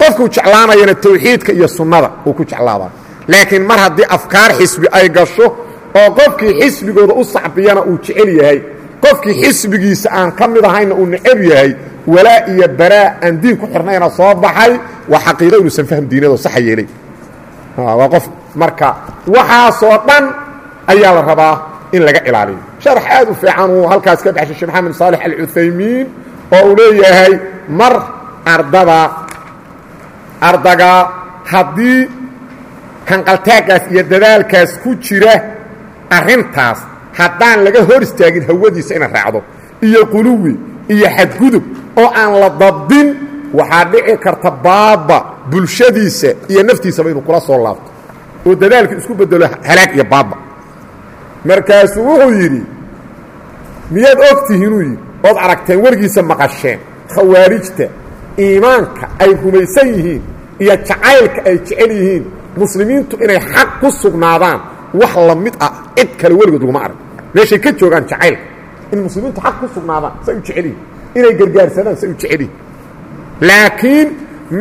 Qofkuu jeclaanayana tawxiidka iyo sunnada uu ku jeclaadaa laakiin mar haddii afkaar xisbi ay gasho oo qofkii xisbigooda u sacbiyana uu jecel yahay qofkii xisbigiisa aan ka mid ahayna uu necab yahay walaa iyo baraa aan diin ku xirnayna soo baxay waa xaqiiqo inuusan fahm diinado saxa yeelay. Waa qof marka waxaasoo dhan ayaa la rabaa in laga ilaaliyo. Sharax aad u fiican uu halkaas ka baxshay sheekh maxamed saalex alcuthaymiin oo uu leeyahay mar ardada ardaga haddii hanqaltaaggaas iyo dadaalkaas ku jira arrintaas haddaan laga hor istaagin hawadiisa ina raacdo iyo quluwi iyo xadgudub oo aan la dabdin waxaa dhici karta baaba bulshadiisa iyo naftiisaba inuu kula soo laabto. Oo dadaalka isku bedelo halaag iyo baaba markaasuu wuxuu yidhi miyaad og tihiinuu yidhi ood aragteen wargiisa maqasheen. Khawaarijta iimaanka ay rumaysan yihiin iyo jacaylka ay jecel yihiin. Muslimiintu inay xaq ku sugnaadaan. Wax la mid ah cid kale weligood uguma arag. Meeshay ka joogaan jacaylka. In muslimiintu xaq ku sugnaadaan say u jecel yihiin inay gargaarsadaan say u jecel yihin laakiin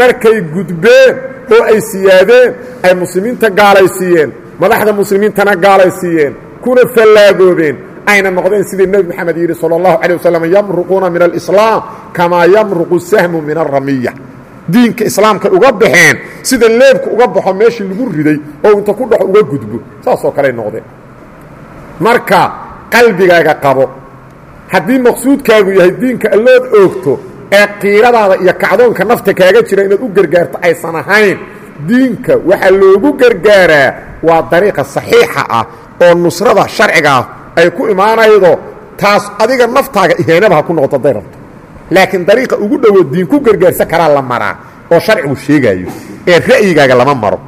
markay gudbeen oo ay siyaadeen ay muslimiinta gaalaysiiyeen madaxda muslimiintana gaalaysiiyeen kuna fallaagoobeen ayna noqdeen sidii nebi moxamed yidhi salى اllahu alيه waslm yamruquuna min alislaam kamaa yamruqu sahmu min alramiya diinka islaamkay uga baxeen sida leebka uga baxo meeshii lagu riday oo inta ku dhaxo uga gudbo saasoo kaley noqdeen marka qalbigaaga qabo haddii maqsuudkaagu yahay diinka allood oogto ee qiiradaada iyo kacdoonka nafta kaaga jira inaad u gargaarto aysan ahayn diinka waxaa loogu gargaaraa waa dariiqa saxiixa ah oo nusrada sharcigaah ay ku imaanaydo taas adiga naftaaga ihaanaba ha ku noqoto hadday rabto. Laakiin dariiqa ugu dhowood diin ku gargaarsan karaa la maraa oo sharcigu sheegaayo ee ra'yigaaga lama maro.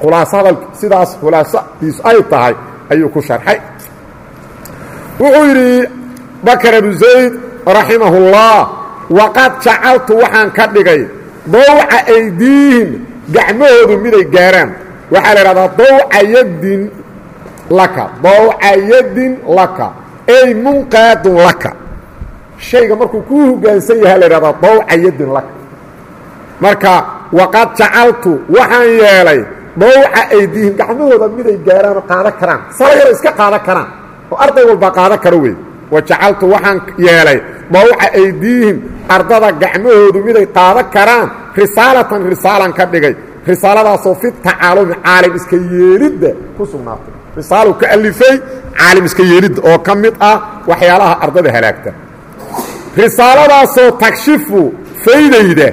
Khulaaso sidaas khulaasadiisu ay tahay ayuu ku sharxay. Wuxuu yidhi bakar abu zayd raximahullah waqad jacaltu waxaan ka dhigay dawca aydiihim gacmahoodu miday gaaraan. Waxaa la idhahdaa dawca yaddin laka dawca yaddin laka ey munqaadun laka. Shayga markuu kuu hoggaansan yahaa la idhahdaa dawca yaddin laka. Marka waqad jacaltu waxaan yeelay dawca aydiihim gacmahooda miday gaaraan oo qaadan karaan. Sala yaro iska qaadan karaan oo arday walba qaadan karo wey wa jacaltu waxaan yeelay dawca aydiihim ardada gacmahoodu miday qaadan karaan risaalatan risaalan ka dhigay. Risaaladaasoo fi tacaalumi caalim iska yeelidda ku sugnaatay. Risaalu ka alifay caalim iska yeelidda oo ka mid ah waxyaalaha ardada halaagta. Risaaladaasoo tagshifu faydayda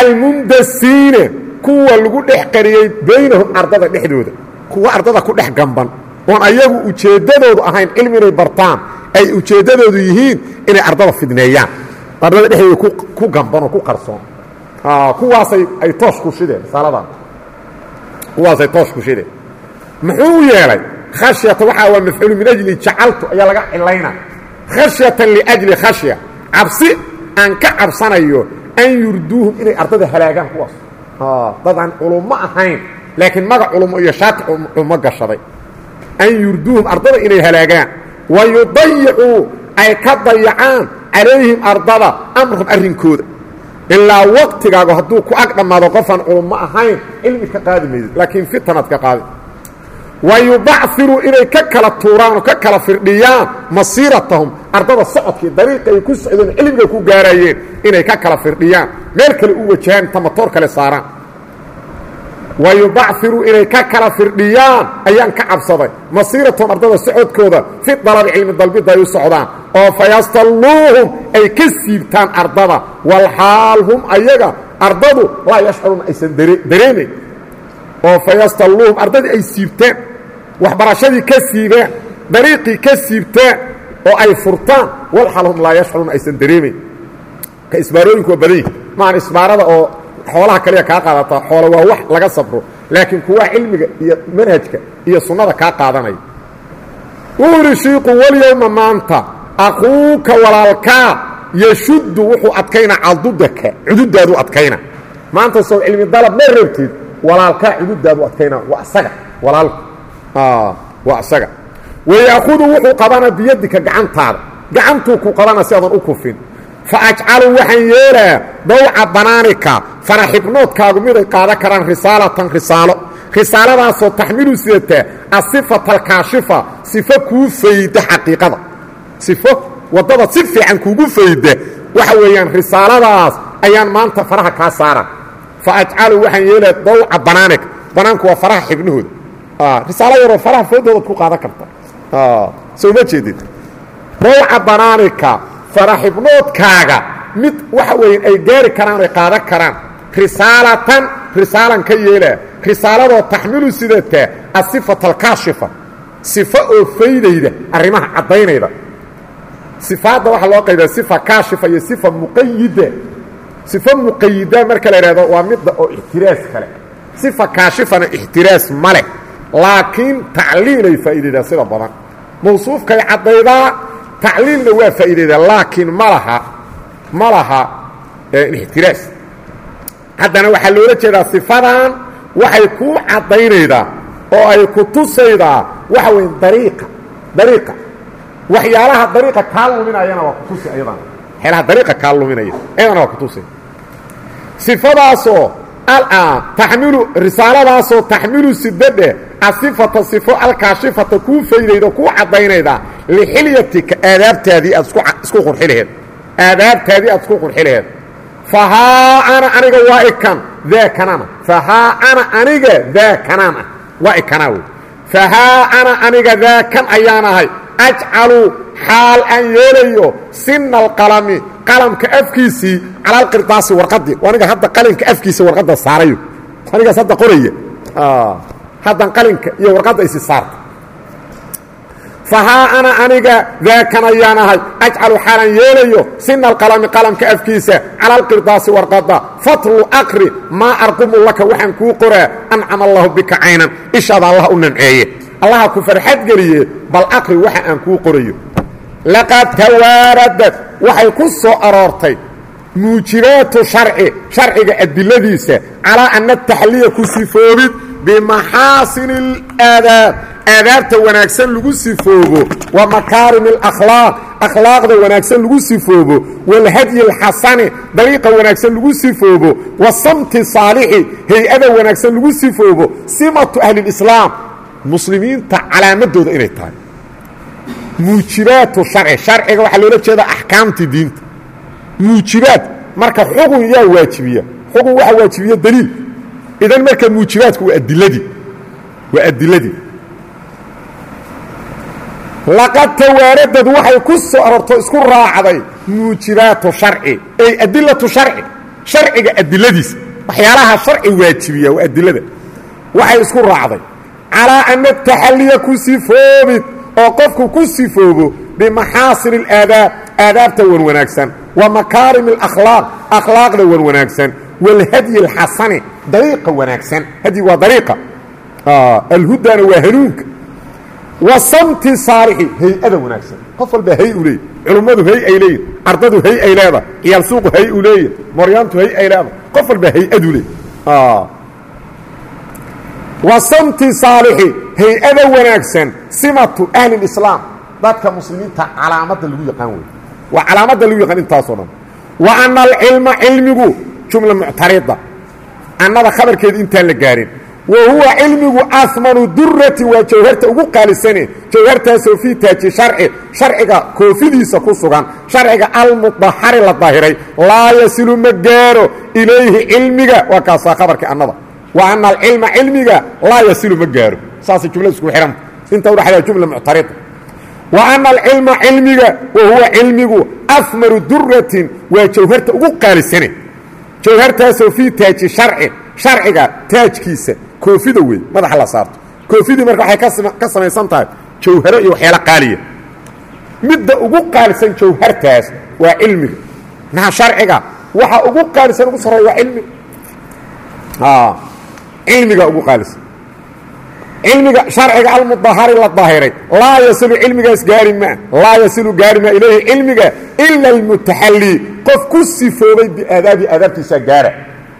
almundasiina kuwa lagu dhex qariyey baynahum ardada dhexdooda. Kuwa ardada ku dhex gamban. Oon ayagu ujeeddadoodu ahayn cilmi inay bartaan ay ujeeddadoodu yihiin inay ardada fidneeyaan. Ardada dhexdooda ku gamban oo ku qarsoon. Kuwaasay ay toosh ku shideen risaaladan kuwaasay toosh ku shideen. Muxuu yeelay khashyata waxaa waa mafcuulu min ajli jacaltu ayaa laga cilayna khashyatan liajli khashya. Cabsi aan ka cabsanayo an yurduuhum inay ardada halaagaan kuwaas. Dad aan culummo ahayn laakiin magac culummo iyo shaati culummo gashaday. An yurduuhum ardada inay halaagaan wa yudayicuu ay ka dayacaan calayhim ardada amrahum arrinkooda ilaa waqtigaagu hadduu ku ag dhammaado qofaan culummo ahayn cilmi ka qaadi maydid laakiin fitanaad ka qaadi wa yubaciruu inay ka kala tuuraan oo ka kala firdhiyaan masiiratahum ardada socodkii dariiqa ay ku socdeen cilmiga ku gaarayeen inay ka kala firdhiyaan meel kale u wajahaan inta matoor kale saaraan wa yubaciruu inay ka kala firdhiyaan ayaan ka cabsaday masiiratahum ardada socodkooda fi dalabi cilmi dalbidda ay u socdaan oo fayastalluuhum ay ka siibtaan ardada walxaal hum ayaga ardadu laa yashcuruuna aysan dareemayn oo fayastalluuhum ardadii ay siibtaan waxbarashadii ka siibaan dariiqii ka siibtaan oo ay furtaan walxaal laa yashcuruuna aysan dareemayn ka isbaarooyinku waa badan yihi maan isbaarada oo xoolaha kaliya kaa qaadataa xoolo waa wax laga sabro laakiin kuwa cilmiga iyo manhajka iyo sunnada kaa qaadanaya wuu idhi shiiku walyowma maanta akuuka walaalkaa yashuddu wuxuu adkaynaa cadudaka cududaadu adkayna. Maanta soo cilmi dalab ma rabtid walaalkaa cududaadu adkaynaa waa isaga walaalku waa isaga wayaakudu wuxuu qabana biyadika gacantaada gacantuu ku qabana si aadan u kufin fa ajcalu waxaan yeelaa dawca banaanika faraxibnoodkaagu miday qaadan karaan risaalatan risaalo risaaladaasoo taxmilu sidataa asifata alkaashifa sifo kuu fayda xaqiiqada sifo waddada si fiican kuugu fayda waxa weeyaan risaaladaas ayaan maanta faraha kaa saara fa ajcalu waxaan yeelaa dawca banaanika banaanku waa faraha xibnahooda risaalo yaroo faraha foodoodaad ku qaadan karta soo ma jeedid dawca banaanika faraxibnoodkaaga mid waxa weeye ay gaari karaan ay qaadan karaan. Risaalatan risaalan ka yeelaa risaaladoo taxmilu sidataa asifata alkaashifa. Sifo oo faydayda arrimaha caddaynayda. Sifaadda waxaa loo qaydaa sifa kaashifa iyo sifa muqayida. Sifo muqayida marka la idhahdo waa midda oo ixtiraas kale sifa kaashifana ixtiraas ma leh. Laakiin tacliilay faa'iidaydaa sida badan. Mawsuufkay caddaydaa tacliilna waa faa'iidaydaa laakiin ma laha ma laha ixtiraas. Haddana waxaa loola jeedaa sifadan waxay kuu caddaynaydaa oo ay ku tusaydaa waxa weeye dariiqa dariiqa. Waxyaalaha dariiqa kaa luminayana waa ku tusi ayadana. Waxyaalaha dariiqa kaa luminaya ayadana waa ku tusi sifadaasoo alaan taxmilu risaaladaasoo taxmilu sidadhe asifata sifo alkaashifata kuu faydayda kuu caddaynayda lixilyatika aadaabtaadii aad isku qurxi laheed aadaabtaadii aad isku qurxi laheed fahaa ana aniga waa ikan daakanana fahaa ana aniga daakanaan ah waa ikanaa wey fahaa ana aniga daakan ayaan ahay ajcalu xaal aan yeelayo sina alqalami qalamka afkiisii cala alqirdaasi warqadii aniga hadda qalinka afkiisa warqadda saarayo anigaas hadda qoraya haddan qalinka iyo warqadda isi saarta fahaa ana aniga daakan ayaan ahay ajcalu xaalan yeelayo sina alqalami qalamka afkiisa cala alqirdaasi warqadda fatlu aqri maa arqumu laka waxaan kuu qoraa ancama allahu bika caynan ishaada allah u namceeye allaha ku farxad geliye bal aqri waxa aan kuu qorayo laqad tawaaradad waxay ku soo aroortay muujibaatu sharci sharciga adiladiisa calaa ana taxliya ku sifoobid bimaxaasini اlaadaab aadaabta wanaagsan lagu sifoobo wa makaarim alakhlaaq. Akhlaaqda wanaagsan lagu sifoobo walhadyi alxasani dariiqa wanaagsan lagu sifoobo wasamti saalixi hay'ada wanaagsan lagu sifoobo simatu ahlilislaam muslimiinta calaamadooda inay tahay. Muujibaatu harci sharciga waxaa loola jeedaa axkaamtii diinta. Muujibaad marka xugun yaa waajibiya xugun waxaa waajibiya daliil. Idan marka muujibaadku waa adiladii waa adiladii laqad tawaaradad waxay ku soo arorto isku raacday muujibaatu sharci ay adilatu sharci sharciga adiladiisa waxyaalaha sharci waajibiya waa adilada waxay isku raacday calaa ana taxalliya ku sifoobid oo qofku ku sifoobo bimaxaasin اlaadaab aadaabta wan wanaagsan wa makaarim اlakhlaaq akhlaaqda wan wanaagsan wاlhadyi اlxasani dariiqa wanaagsan hadyi waa dariiqa alhudana waa hanuunka wa samti saalixi hay'ada wanaagsan. Qof walba hay u leeyahy culummadu hay ay leeyihiin ardadu hay ay leedahay. Ciyaal suuqu hay u leeyahy moryaantu hay ay leedahay. Qof walba hay'adu leey wa samti saalixi hay'ada wanaagsan. Simatu ahli اlislaam dadka muslimiinta calaamadda lagu yaqaan wey waa calaamadda lagu yaqaan intaasoo dhan. Wa ana alcilma cilmigu jumla muctarida annada khabarkeeda intaan la gaarin wa huwa cilmigu asmanu durati waa jawharta ugu qaalisane jawhartaasoo fii taaji sharci sharciga koofidiisa ku sugan sharciga almudaxari la dahiray laa yasilu ma gaaro ilayhi cilmiga waa kaasaa khabarkii annada. Wa ana alcilma cilmiga laa yasilu ma gaaro. Saasay jumlada isku xihanta inta udhaxdaa jumla muctarida wa ana alcilma cilmiga wa huwa cilmigu asmaru duratin waa jawharta ugu qaalisane jawhartaasoo koofida wey madaxa la saarto. Koofidii marka waxay ka samaysan tahay jawharo iyo waxyaalo qaaliya. Midda ugu qaalisan jawhartaas waa cilmiga. Naha sharciga waxa ugu qaalisan ugu sarreeya waa cilmiga cilmiga ugu qaalisan cilmiga sharciga almudahari la dahiray. Laa yasilu cilmigaas gaari maa laa yasilu gaari maa ilayhi cilmiga ila almutaxallii qof ku sifoobay biaadaabi aadaabtiisa gaara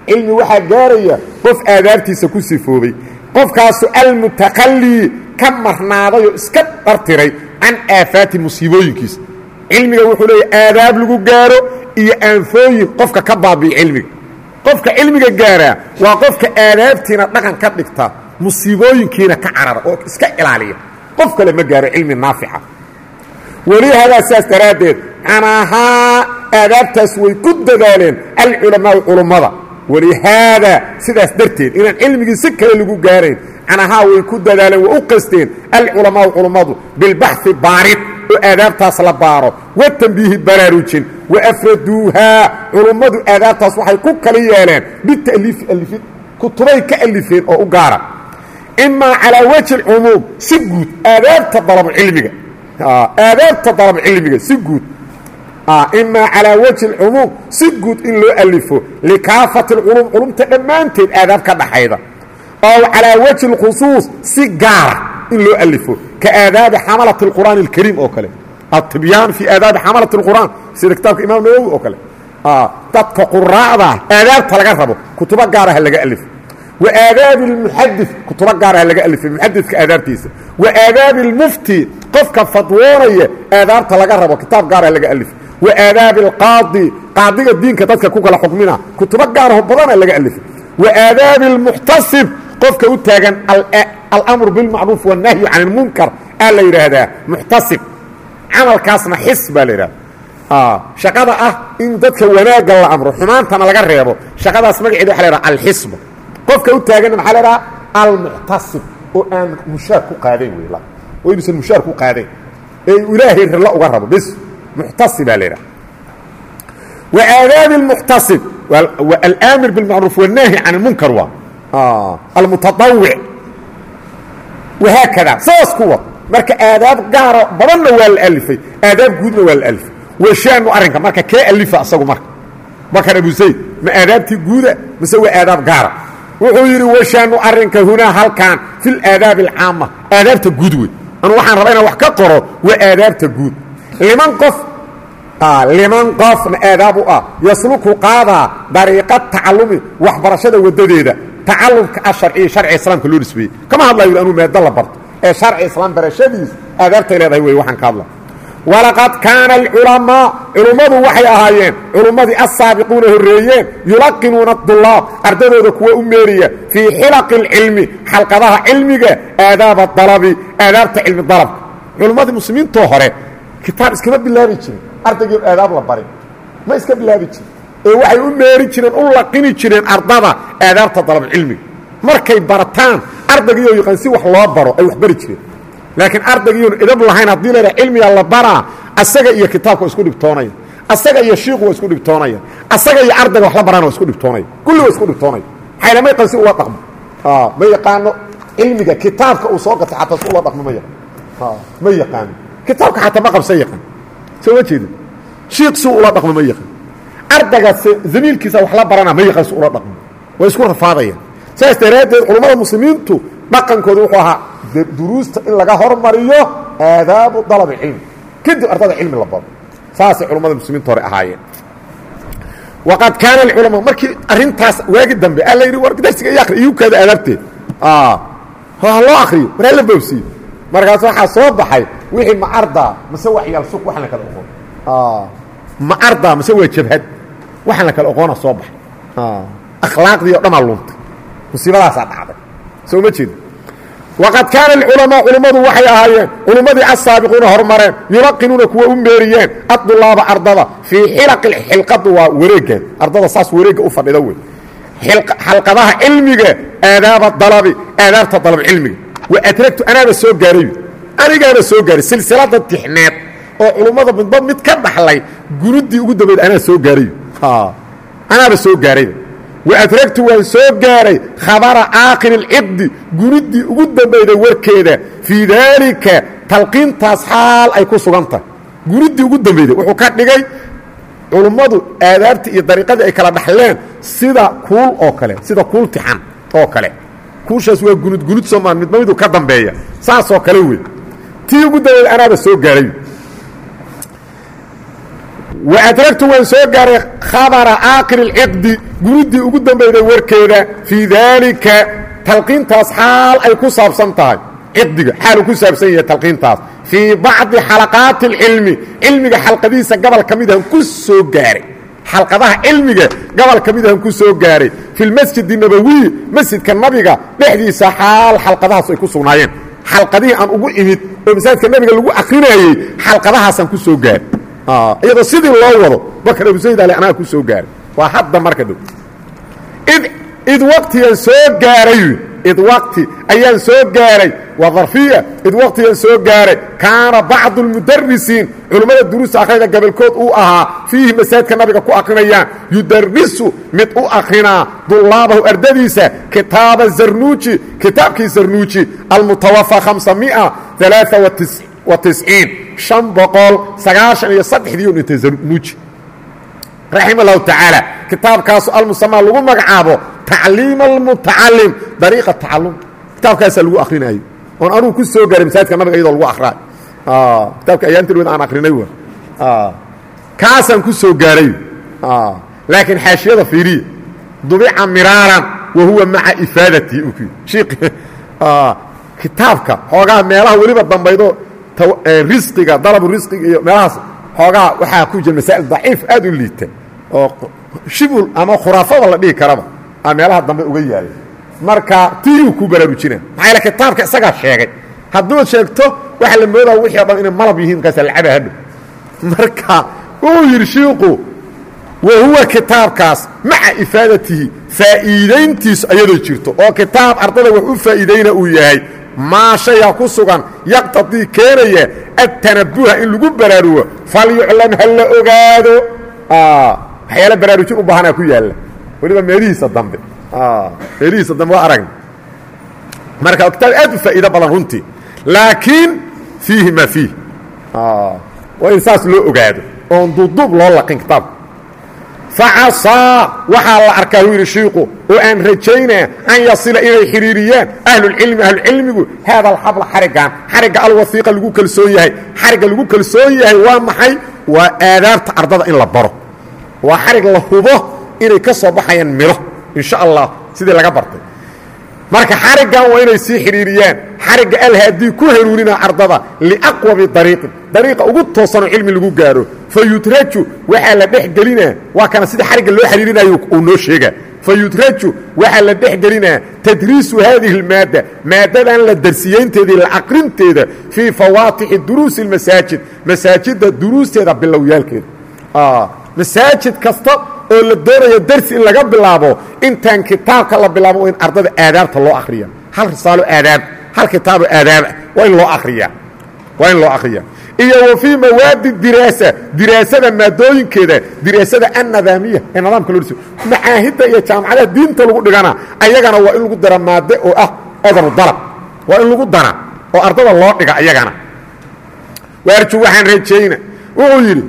cilmi waxaa gaaraya qof aadaabtiisa ku sifoobay qofkaasu almutakallii ka marnaadayoo iska dhartiray can aafaati musiibooyinkiisa cilmiga wuxuu leeyahy aadaab lagu gaaro iyo aanfooyin qofka ka baabi'i cilmiga. Qofka cilmiga gaaraa waa qofka aadaabtiina dhaqan ka dhigta musiibooyinkiina ka carara oo iska ilaaliya. Qof kale ma gaaro cilmi naafica. Welihadaa saas daraaddeed canahaa aadaabtaas way ku dadaaleen alculamaau culummada walihaadaa sidaas darteed inaan cilmigii si kale lagu gaarayn canahaa way ku dadaaleen way u qasteen alculamaau culummadu bilbaxi baarid aadaabtaas la baaro. Watambiihi baraarujin wa afraduuhaa culummadu aadaabtaas waxay ku kala yeeleen bita'liifi alifid kutubay ka alifeen oo u gaara. Imaa calaa wajhi اlcumuum si guud aadaabta dalabcilmiga aadaabta dalabcilmiga si guud imaa calaa wajhi اlcumuum si guud in loo alifo likaafati اlculum culumta dhammaanteed aadaab ka dhaxayda ow calaa wajhi اlkhusuus si gaara in loo alifo ka aadaabi xamalati اlqur'aan اlkariim oo kale atibyaan fii aadaabi xamalati اlqur'aan sida kitaabka imaam nawowi oo kale dadka quraacda aadaabta laga rabo kutubo gaaraha laga alifo wa aadaabi اlmuxadi kutubo gaaraha laga alifay muxadidka aadaabtiisa wa aadaabi اlmufti qofka fadwoonaya aadaabta laga rabo kitaab gaaraha laga alifo waadaabi alqaadi qaadiga diinka dadka ku kala xukmina. Kutubo gaaraho badana laga alifay waadaabi almuxtasib qofka u taagan alamru bilmacruuf wannahyu can ilmunkar aa la yidhaahdaa muxtasib. Camalkaasna xis baa la yidhahda ah, shaqada ah in dadka wanaagga la amro xumaantana laga reebo. Shaqadaas magaceeda waa lahaha alxisba qofka u taaganna maxaa lahaha almuxtasib oo aan mushaar ku qaadayn w oo inuusan mushaar ku qaadayn ee ilaahay rila uga rabo bs muxtasibaa la ydhaha wa aadaabi اlmuxtasib alaamir biاlmacruuf wالnaahi can اlmunkar waa almutadawic wahaakada saas ku wad marka aadaab gaara badanna waa la alifay aadaab guudna waa la alifay washaanu arrinka marka kee alifa asagu marka bakar abu zayd ma aadaabtii guuda mise waa aadaab gaara wuxuu yidhi washaanu arrinka hunaa halkan fi laadaabi alcaama aadaabta guud wey anu waxaan rabaa inaan wax ka qoro waa aadaabta guud liman qof liman qofna aadaab u ah yasluku qaadaa dariiqa tacalumi waxbarashada wadadeeda tacalumka asharciya sharciga islaamka loo nisbeeyey kama hadlayo anuu maado la barto ee sharci islaam barashadiis aadaabtay leedahay wey ka hadla walaqad kaana alculamaa culummadu waxay ahaayeen culummadii assaabiquuna horreeyeen yulaqinuuna dulaab ardadooda kuwa u meeriya fii xilaqi اlcilmi xalqadaha cilmiga aadaaba dalabi aadaabta cilmi dalabka culummadii muslimiintoo hore kitaab iskama bilaabi jirin ardaygii aadaab la barin. Ma iska bilaabi jirin ee waxay u meeri jireen u laqini jireen ardada aadaabta dalabcilmiga markay bartaan ardaygiioo yaqaan si wax loo baro ay wax bari jireen. Laakiin ardaygiion idab lahayn haddii la cilmiga la baraa asaga iyo kitaabka waa isku dhibtoonaya. Asaga iyo shiiku waa isku dhibtoonaya. Asaga iyo ardayga wax la barana waa isku dhibtoonaya. Kulli waa isku dhibtoonaya. Maxayla ma yaqaan si ula dhaqmo. Ma yaqaano cilmiga kitaabka uu soo gatay xataa si ula dhaqmo ma yaqaan. Ma yaqaano. Kitaabka xataa ma qabsan yaqaan soo jeedin? Shiik si ula dhaqmo ma yaqaan. Ardayga zamiilkiisa wax la barana ma yaqaan si ula dhaqmo way isku rafaadayaan. Saas daraaddeed culummada muslimiintu dhaqankooda wuxuu ahaa duruusta in laga hormariyo aadaabu dalab cilmi. Kadib ardada cilmi la baro. Saasay culummada muslimiinta hore ahaayeen. Waqad kaana alculamaa markii arrintaas waagi dambe alla yidhi war darsiga iyo akri iyukaada adaabteed ha loo akriyo war hala boobsiiyo markaas waxaa soo baxay wixii ma ardaa mase waxyaal suq waxaan la kala oqoon. Ma ardaa mase waa jabhad waxaan la kala oqoona soo baxay. Akhlaaqdii o dhamaa luntay. Musiibadaasaa dhacday. Soo ma jeedo? Waqad kaana alculamaa culummadu waxay ahaayeen culummadii asaabiquuna hormareen yulaqinuuna kuwa u meeriyeen addulaaba ardada fii xilaqi xilqadu waa wareeggan ardada saas wareegga u fadhida wey xalqadaha cilmiga aadaaba dalabi aadaabta dalab cilmiga wa adragtu anaaba soo gaarayo anigaana soo gaaray. Silsilada tixneed oo culummada midba mid ka dhaxlay gunuddii ugu dambeyd anaa soo gaarayo anaaba soo gaarayba waadragtu waan soo gaaray khabara aakhiri اlciqdi guniddii ugu dambayda warkeeda. Fii daalika talqiintaas xaal ay ku sugan tahay guniddii ugu dambayda wuxuu ka dhigay culummadu aadaabtii iyo dariiqadii ay kala dhaxleen sida kuul oo kale sida kuul tixan oo kale kuushaas waa gunud gunud soomaan midba miduu ka dambeeya. Saasoo kale wey tii ugu dambayda anaaba soo gaaray waadragtu waan soo gaaray khabara aakhiri اlciqdi guniddii ugu dambayday warkeeda fii daalika talqiintaas xaal ay ku saabsan tahay. Ciqdiga xaaluu ku saabsan yahay talqiintaas. Fii bacdi xalaqaati اlcilmi cilmiga xalqadihiisa gobol ka mid ahan ku soo gaaray xalqadaha cilmiga gobol ka mid ahan ku soo gaaray. Fi lmasjid nabowiy masjidka nabiga dhexdiisa xaal xalqadahaas ay ku sugnaayeen. Xalqadihii aan ugu imid oo masaajidka nabiga lagu akrinayey xalqadahaasaan ku soo gaaray. Iyadoo sidii loo wado bakr abu sayd ale anaa ku soo gaaray. Waa hadda marka dhow. Id id waqtigan soo gaaray id waqti ayaan soo gaaray. Waa darfiya id waqtigaan soo gaaray. Kaana bacdu lmudarisiin culimmada duruus akhrayda gabalkood uu ahaa fiihi masaajidka nabiga ku akrinayaan. Yudarisu mid u akrinaa dullaabahu ardadiisa kitaaba zarnuuji kitaabkii zarnuuji almutawafa aaaa iyo sadexdii intay zarnuuji raxima اllahu tacaala. Kitaabkaasu almusamaa lagu magacaabo tacliim almutacalim dariiqa tacalum kitaabkaasaa lagu akrinaayo oon anugu ku soo gaaray masaajidka nabiga iyadoo lagu akhraayo kitaabka ayaantirwed aan akrinay w kaasaan ku soo gaaray. Laakiin xaashiyada fiiriya dubica miraaran wa huwa maca ifaadatihi kitaabka xoogaha meelaha weliba dambaydo risqiga dalabu risqiga iyo meelahaas xoogaha waxaa ku jira masaa'il daciif aad u liita oo shibul ama khuraafada la dhihi karaba a meelaha dambe uga yaalay. Marka tiiuu ku baraarujina maxaa kitaabka isagaa sheegay. Hadduud sheegto waxaa la moodaa wixii o dhan inay malab yihiin markaasa lacaba hadhow marka wuxuu yidhi shiiku wa kitaabkaas maca ifaadatihi faa'iidayntiisu ayadoo jirto. Oo kitaab ardada wax u faa'iidayna uu yahay maa shaya ku sugan yaqtadii keenaya adtanabuha in lagu baraarugo falyuclam ha la ogaado. Waxyaala baraarujin u baahanaa ku yaalla. Weliba meelihiisa dambe. Meelihiisa dambe waa aragna. Marka kitaab aad u faa'iido badan runtii laakiin fiihi maa fiih waa in saas loo ogaado oon duubduub loo laqin kitaabka facasaa waxaa la arkaa uu yidhi shiiku oo aan rajaynaa an yasila inay xidhiiriyaan ahlulcilmi ahlucilmigu haada alxabla xariggan xarigga alwasiiqa lagu kalsoon yahay xarigga lagu kalsoon yahay waa maxay waa aadaabta ardada in la baro waa xarig la hubo inay ka soo baxayaan miro insha allah sidii laga bartay marka xariggan waa inay sii xidhiiriyaan xarigga alhaadii ku hanuunina ardada liaqwabi dariiqin dariiqa ugu toosanoo cilmi lagu gaaro fa yudraju waxaa la dhex gelinaa waa kana sida xarigga loo xidhiirinayo uu noo sheegaa fa yudraju waxaa la dhex gelinaa tadriisu haadihi اlmaadda maaddadan la darsiyeynteeda la aqrinteeda fii fawaatixi duruusi اlmasaajid masaajidda duruusteeda bilowyaalkeeda. Masaajid kasta oo la doonayo darsi in laga bilaabo intaan kitaabka la bilaabo in ardada aadaabta loo akriya hal risaalo aadaab hal kitaabo aadaaba waa in loo akriya waa in loo akriya iyo wa fii mawaadi diraasa diraasada maadooyinkeeda diraasada annadaamiya ee nidaamka loo dhiso. Macaahidda iyo jaamacadaha diinta lagu dhigana ayagana waa in lagu dara maade oo ah adanu dalab. Waa in lagu dara oo ardada loo dhiga ayagana. Waarju waxaan rajayna. Wuxuu yidhi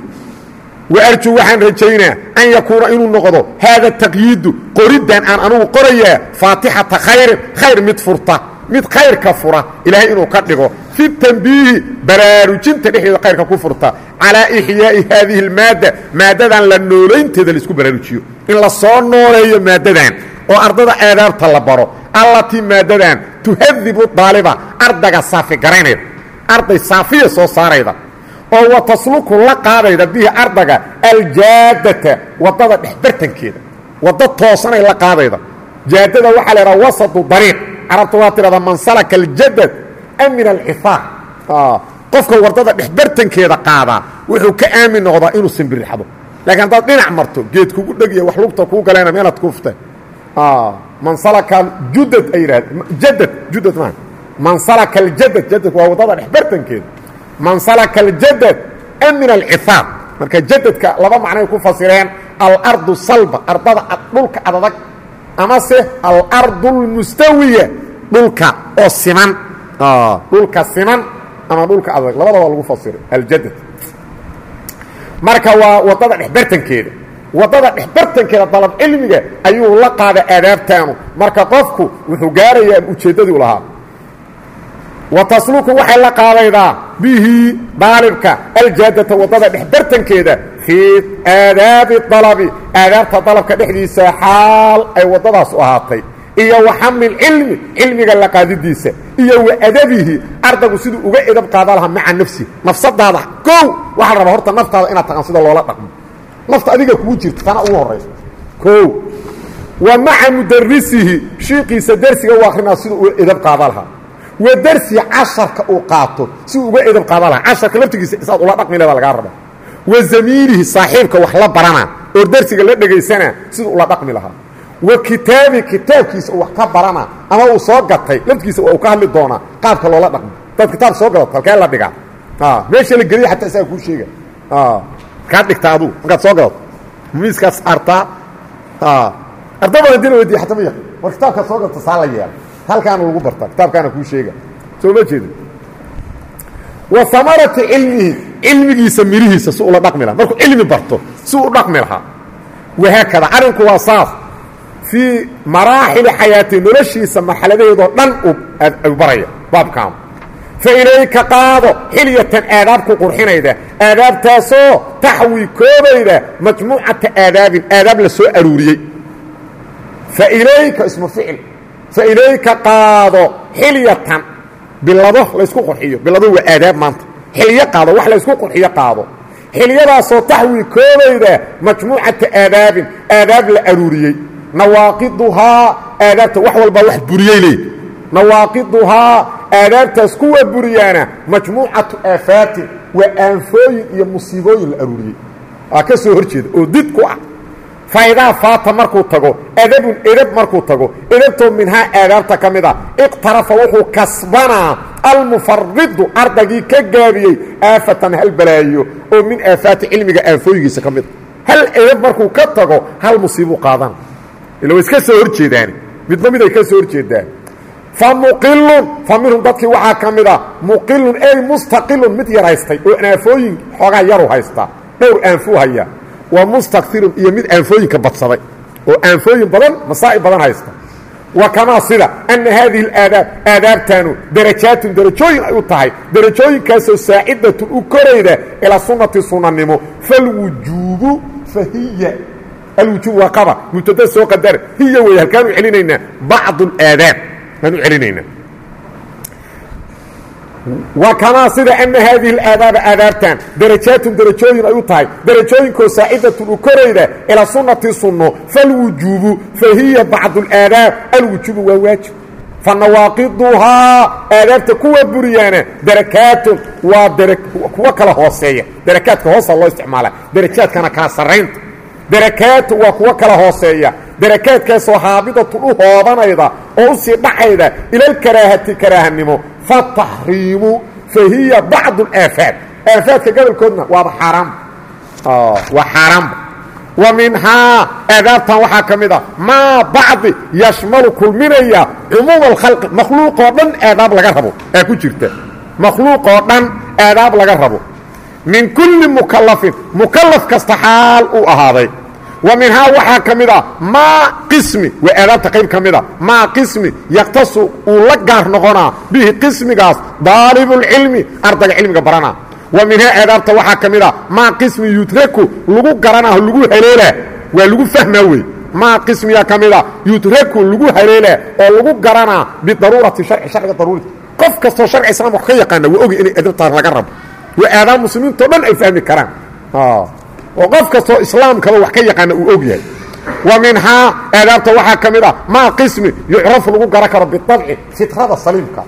waarju waxaan rajaynaa an yakuuna inuu noqdo haada taqyiidu qoriddan aan anugu qorayaa faatixata khayrin khayr mid furta. Mid khayrka fura ilaahay inuu ka dhigo fi tanbiihi baraarujinta dhexdeeda khayrka ku furta. Calaa ixyaa'i haadihi اlmaadda maaddadan la noolaynteeda la isku baraarujiyo. In la soo nooleeyo maaddadan oo ardada aadaabta la baro allatii maaddadan tuhadibu daaliba ardaga saafi garaynayda arday saafiya soo saarayda oo wa tasluku la qaadayda bihi ardaga aljaadata waddada dhexbartankeeda waddo toosanay la qaadayda. Jaadada waxaa la idhaha wasatu dariiq. Carabta waa tidhahdaa man salaka aljadad amin alcifaaq qofka waddada dhexbartankeeda qaadaa wuxuu ka aamin noqdaa inuu simbirixdo. Laakiin haddaad dhinac marto geed kugu dhegiya wax lugta kuu galeena meelaad kuufta man salaka judad ay jadad judad maaha man salaka aljadad jadadku waa waddada dhexbartankeeda man salaka aljadad amin alcifaaq marka jadadka laba macnay ku fasireen alardu salba ardada dhulka adadag amase alardu اlmustawiya dhulka oo siman dhulka siman ama dhulka adag labadaba lagu fasiray aljadad marka waa waddada dhexbartankeeda waddada dhexbartankeeda dalab cilmiga ayuu la qaada aadaabtaanu. Marka qofku wuxuu gaarayaa ujeeddadii u lahaa. Wa waxay la qaadaydaa bihi daalibka aljaadata waddada dhexbartankeeda fii aadaabi dalabi. Aadaabta dalabka dhexdiisa xaal ay waddadaas u ahaatay iyo wa xamil cilmi cilmiga la qaadidiisa iyo wa adabihi ardaygu siduu uga edab qaada lahaa maca nafsi nafsadaada. Kow waxaa la rabaa horta naftaada inaad taqaan sida loola dhaqmo. Nafta adiga kugu jirta tana ugu horaysa kow wa maca mudarisihi shiiqiisa dersiga u akrinaa siduu uga edab qaada lahaa. Wa dersiga casharka uu qaato siduu uga edab qaada lahaa. Casharka laftigiisa isaad ula dhaqmi leda lagaa raba wa zamiilihi saaxiibka wax la barana oo dersiga la dhegaysana siduu ula dhaqmi lahaa wa kitaabi kitaabkiisa uu wax ka barana ama uu soo gatay laftigiisa waa uu ka hadli doonaa qaabka loola dhaqmo. Hadaad kitaab soo gadato halkee la dhigaa? Meesha la geliya xataa isaga kuu sheega. Markaad dhigta adugu markaad soo gadato miiskaas artaa arda badan dina weydiya xataa ma yaqin war kitaabkaad soo gadato saa la yeela halkaana lagu bartaa kitaabkaana kuu sheega. Soo ma jeeda wa amarati cilmihi cilmigiisa mirihiisa si ula dhaqmi lahaa. Markuu cilmi barto si u dhaqmi lahaa. Wahaakada arrinku waa saas fii maraaxili xayaati noloshiisa marxaladaheedoo dhan u baraya. Baabkaanu fa ilayka qaado xilyatan aadaab ku qurxinayda. Aadaabtaasoo taxwi koobayda majmuucata aadaabin aadaab la soo aruuriyey. Fa ilayka ismu ficil. Fa ilayka qaado xilyatan. Bilado laysku qurxiyo. Bilado waa aadaab maanta. Xilyo qaado wax laysku qurxiyo qaado. Xilyadaasoo taxwi koobayda majmuucata aadaabin aadaab la aruuriyey nawaaqiduhaa aadaabta wax walbaa wax buriyey leey. Nawaaqiduhaa aadaabtaas kuwa buriyaana majmuucatu aafaatin waa aanfooyin iyo musiibooyin la aruuriyey aa ka soo hor jeeda oo did ku ah. Faidaa faata markuu tago adabun edab markuu tago edabtoo minhaa aadaabta ka mid a iqtarafa wuxuu kasbanaa almufaridu ardaygii ka gaabiyey aafatan hal balaayo oo min aafaati cilmiga aanfooyigiisa ka mid a hal edab markuu ka tago hal musiibuu qaadana ila way iska soo hor jeedaan. Midba mid ay ka soo hor jeedaan. Fa muqilun fa minhum dadkii waxaa ka mid a muqilun ey mustaqilun mid yar haystay oo aanfooyin xoogaa yaru haystaa dhowr aanfuu haya. Wa mustakirun iyo mid aanfooyinka badsaday. Oo aanfooyin badan masaa'ib badan haysta. Wa kamaa sida anna haadihi alaadaab aadaabtaanu darajaatun darajooyin ay u tahay. Darajooyinkaasoo saacidatun u korayda ilaa sunnati sunnanimo. Falwujuubu fa hiya alwujuub waa qaba mubtada soo qadar hiya wey halkaan u celinaynaa bacdu alaadaab baan u celinaynaa wa kamaa sida ana haadihi alaadaaba aadaabtan darajaatun darajooyin ay u tahay darajooyinkoo saacidatun u korayda ilaa sunnati sunno falwujuubu fa hiya bacdu alaadaab alwujuubu waa waajib fa nawaaqiduhaa aadaabta kuwa buriyaana darakaatun waa kuwo kala hooseeya darakaadka hoosa loo isticmaala darajaadkana kala sarraynta darakaatu waa kuwo kala hooseeya. Darakaadkaasoo haabidatun u hoobanayda oo u sii dhacayda ilalkaraahati karaahanimo. Fataxriimu fa hiya bacdu alaafaat aafaadka gobolkoodna waaba xaaraamba waa xaaraamba wa minhaa aadaabtan waxaa ka mid a maa bacdi yashmalu kulminaya cumuuma alkhalqi makhluuqoo dhan aadaab laga rabo. Aa ku jirta. Makhluuqoo dhan aadaab laga rabo. Min kulli mukallafin mukallaf kasta xaal uu ahaaday wa minhaa waxaa ka mid a maa qismi waa aadaabta qayb ka mida maa qismi yaktasu uu la gaar noqonaa bihi qismigaas daalibulcilmi ardayga cilmiga barana. Wa minhaa aadaabta waxaa ka mid a maa qismi yudraku lagu garanaaho lagu haleelaa waa lagu fahmaa wey maa qismiya ka mida yudraku lagu haleelaa oo lagu garanaa bidaruurati sharci sharciga daruurati qof kastoo sharci islaam wax ka yaqaana waa ogi inay adabtaas laga rabo. Waa aadaab muslimiintao dhan ay fahmi karaan oo qof kastoo islaamkaba wax ka yaqaana uu og yahay. Wa minhaa aadaabta waxaa ka mid ah maa qismi yucrafu lagu garan karo biabci fitrada saliimka.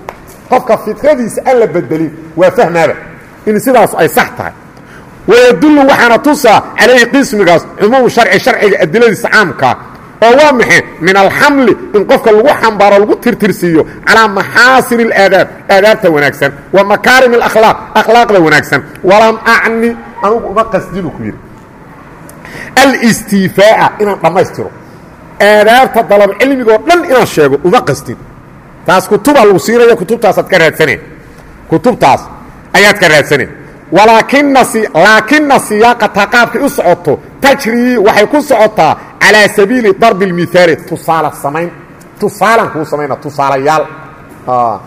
Qofka fitradiisa aan la bedelin waa fahmaaba in sidaas ay sax tahay. Wayadullu waxaana tusaa calayhi qismigaas cumuum sharci sharciga adiladiisa caamkaa oo waa maxe min alxamli in qofka lagu xambaaro lagu tirtirsiiyo calaa maxaasin اlaadaab aadaabta wanaagsan. Wa makaarim اlakhlaaq akhlaaqda wanaagsan. Walam acni anugu uma qasdinu ku yidhi alistiifaa'a inaan dhammaystiro. Aadaabta dalab cilmigoo dhan inaan sheego uma qasdin. Taas kutubaa lagu siinaya kutubtaasaad ka raadsaneen. Kutubtaas ayaad ka raadsaneen. Laakina siyaaqata qaabkay u socoto tajrii waxay ku socotaa calaa sabiili darbi اlmihaali tusaale samayn tusaalan kuu samayna tusaalayaal.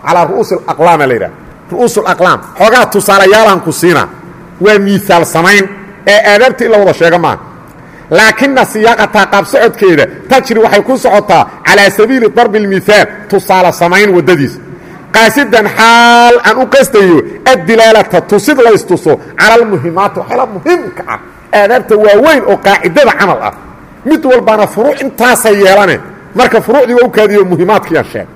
Calaa ru'uusi aqlaama la yidhaha ru'uus اlaqlaam xoogaa tusaalayaalaan ku siina waa miihaal samayn ee aadaabta in la wada sheega maaha laakina siyaaqata qaab socodkeeda tajri waxay ku socotaa calaa sabiili darbi اlmihaal tusaale samayn waddadiisa qaasidan xaal aan u qastayo addilaalata tusid laystuso cala almuhimaati waxyaala muhimka ah aadaabta waaweyn oo qaacidada camal ah. Mid walbaana furuuc intaasay yeelane marka furuucdii waa u kaadiyo muhimaadkiiaan sheeg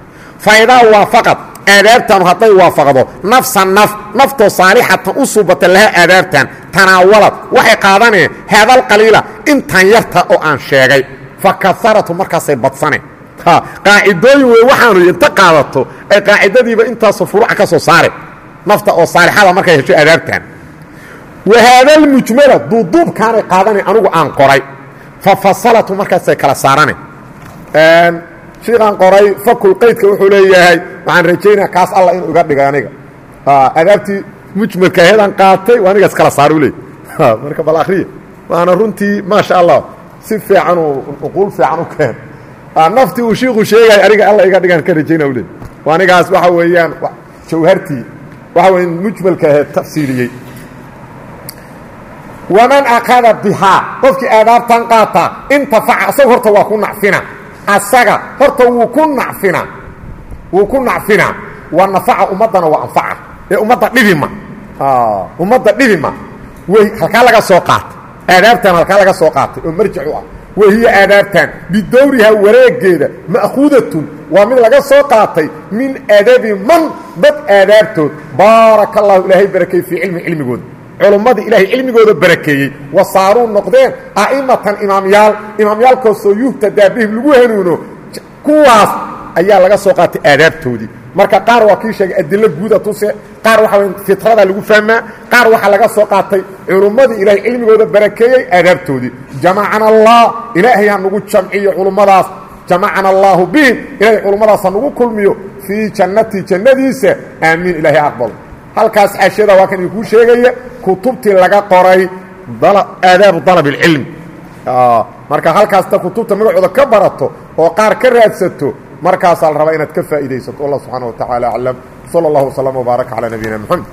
faidaa waafaqad aadaabtanu hadday waafaqdo nafsa naf naftoo saalixatan u suubata laha aadaabtan tanaawalad waxay qaadaneen haadal qaliila intan yarta oo aan sheegay. Fa markaasay badsane qaacidooyin wey waxaanu inta qaadato ay qaacidadiiba intaasoo furuuca ka soo saare. Nafta oo saalixada markay hesho aadaabtan. Wahaadalmujmala duuduubkaanay qaadana anugu aan qoray. Fa markaasay kala saarane shiikaan qoray fakul qaydka wuxuu leeyahay waxaan rajaynaa kaas alla inuu iga dhigay aniga. Adaabtii mujmalka aheedaan qaatay aniga iskala saar u leey marka bal akhriya waana runtii maasha allah si fiican uu uquul fiican u keen. Naftii uu shiiku sheegay aniga alla iga dhigaan ka rajayna u leey anigaas waxa weeyaan jawhartii waxa weya mujmalka aheed tafsiiliyey waman akada bihaa qofkii aadaabtan qaata intafaca asaga horta waa ku nacfina asaga horta wuu ku nacfina. Wuu ku nacfinaa waa nafaca ummaddana waa anfaca. Ee ummadda dhibima ummadda dhibima wey halkaa laga soo qaatay. Aadaabtan halkaa laga soo qaatay. Oo marjic u ah. Wahiya aadaabtan bidowrihaa wareegeeda ma'khuudatun waa mid laga soo qaatay min adabi man dad aadaabtood. Baaraka allahu ilaahay barakey fii cilmi cilmigooda culummadii ilaahay cilmigooda barakeeyey. Wa saaruu noqdeen a'imatan imaamyaal. Imaamyaalkoosoo yuhtadaa bihim lagu hanuuno kuwaas ayaa laga soo qaatay aadaabtoodii. Marka qaar waa kii sheegay adilo guuda tuse qaar waxa way fitrada lagu fahmaa qaar waxaa laga soo qaatay culummadii ilaahay cilmigooda barakeeyey aadaabtoodii. Jamacana allah ilaahay ha nagu jamciyo culummadaas jamacana allaahu bihim ilaahay culummadaas ha nagu kulmiyo. Fii jannatii jannadiisa. Aamiin ilaahay aqbalo halkaas xaashiyada waa kan idikuu sheegaya kutubtii laga qoray aadaabu dalab اlcilm marka halkaasta kutubta magacooda ka barato oo qaar ka raadsato markaasaa la rabaa inaad ka faa'iidaysato allah subxaana wa tacaala aclam salى اllah وslm وbaaraka calى nabiyina mxamed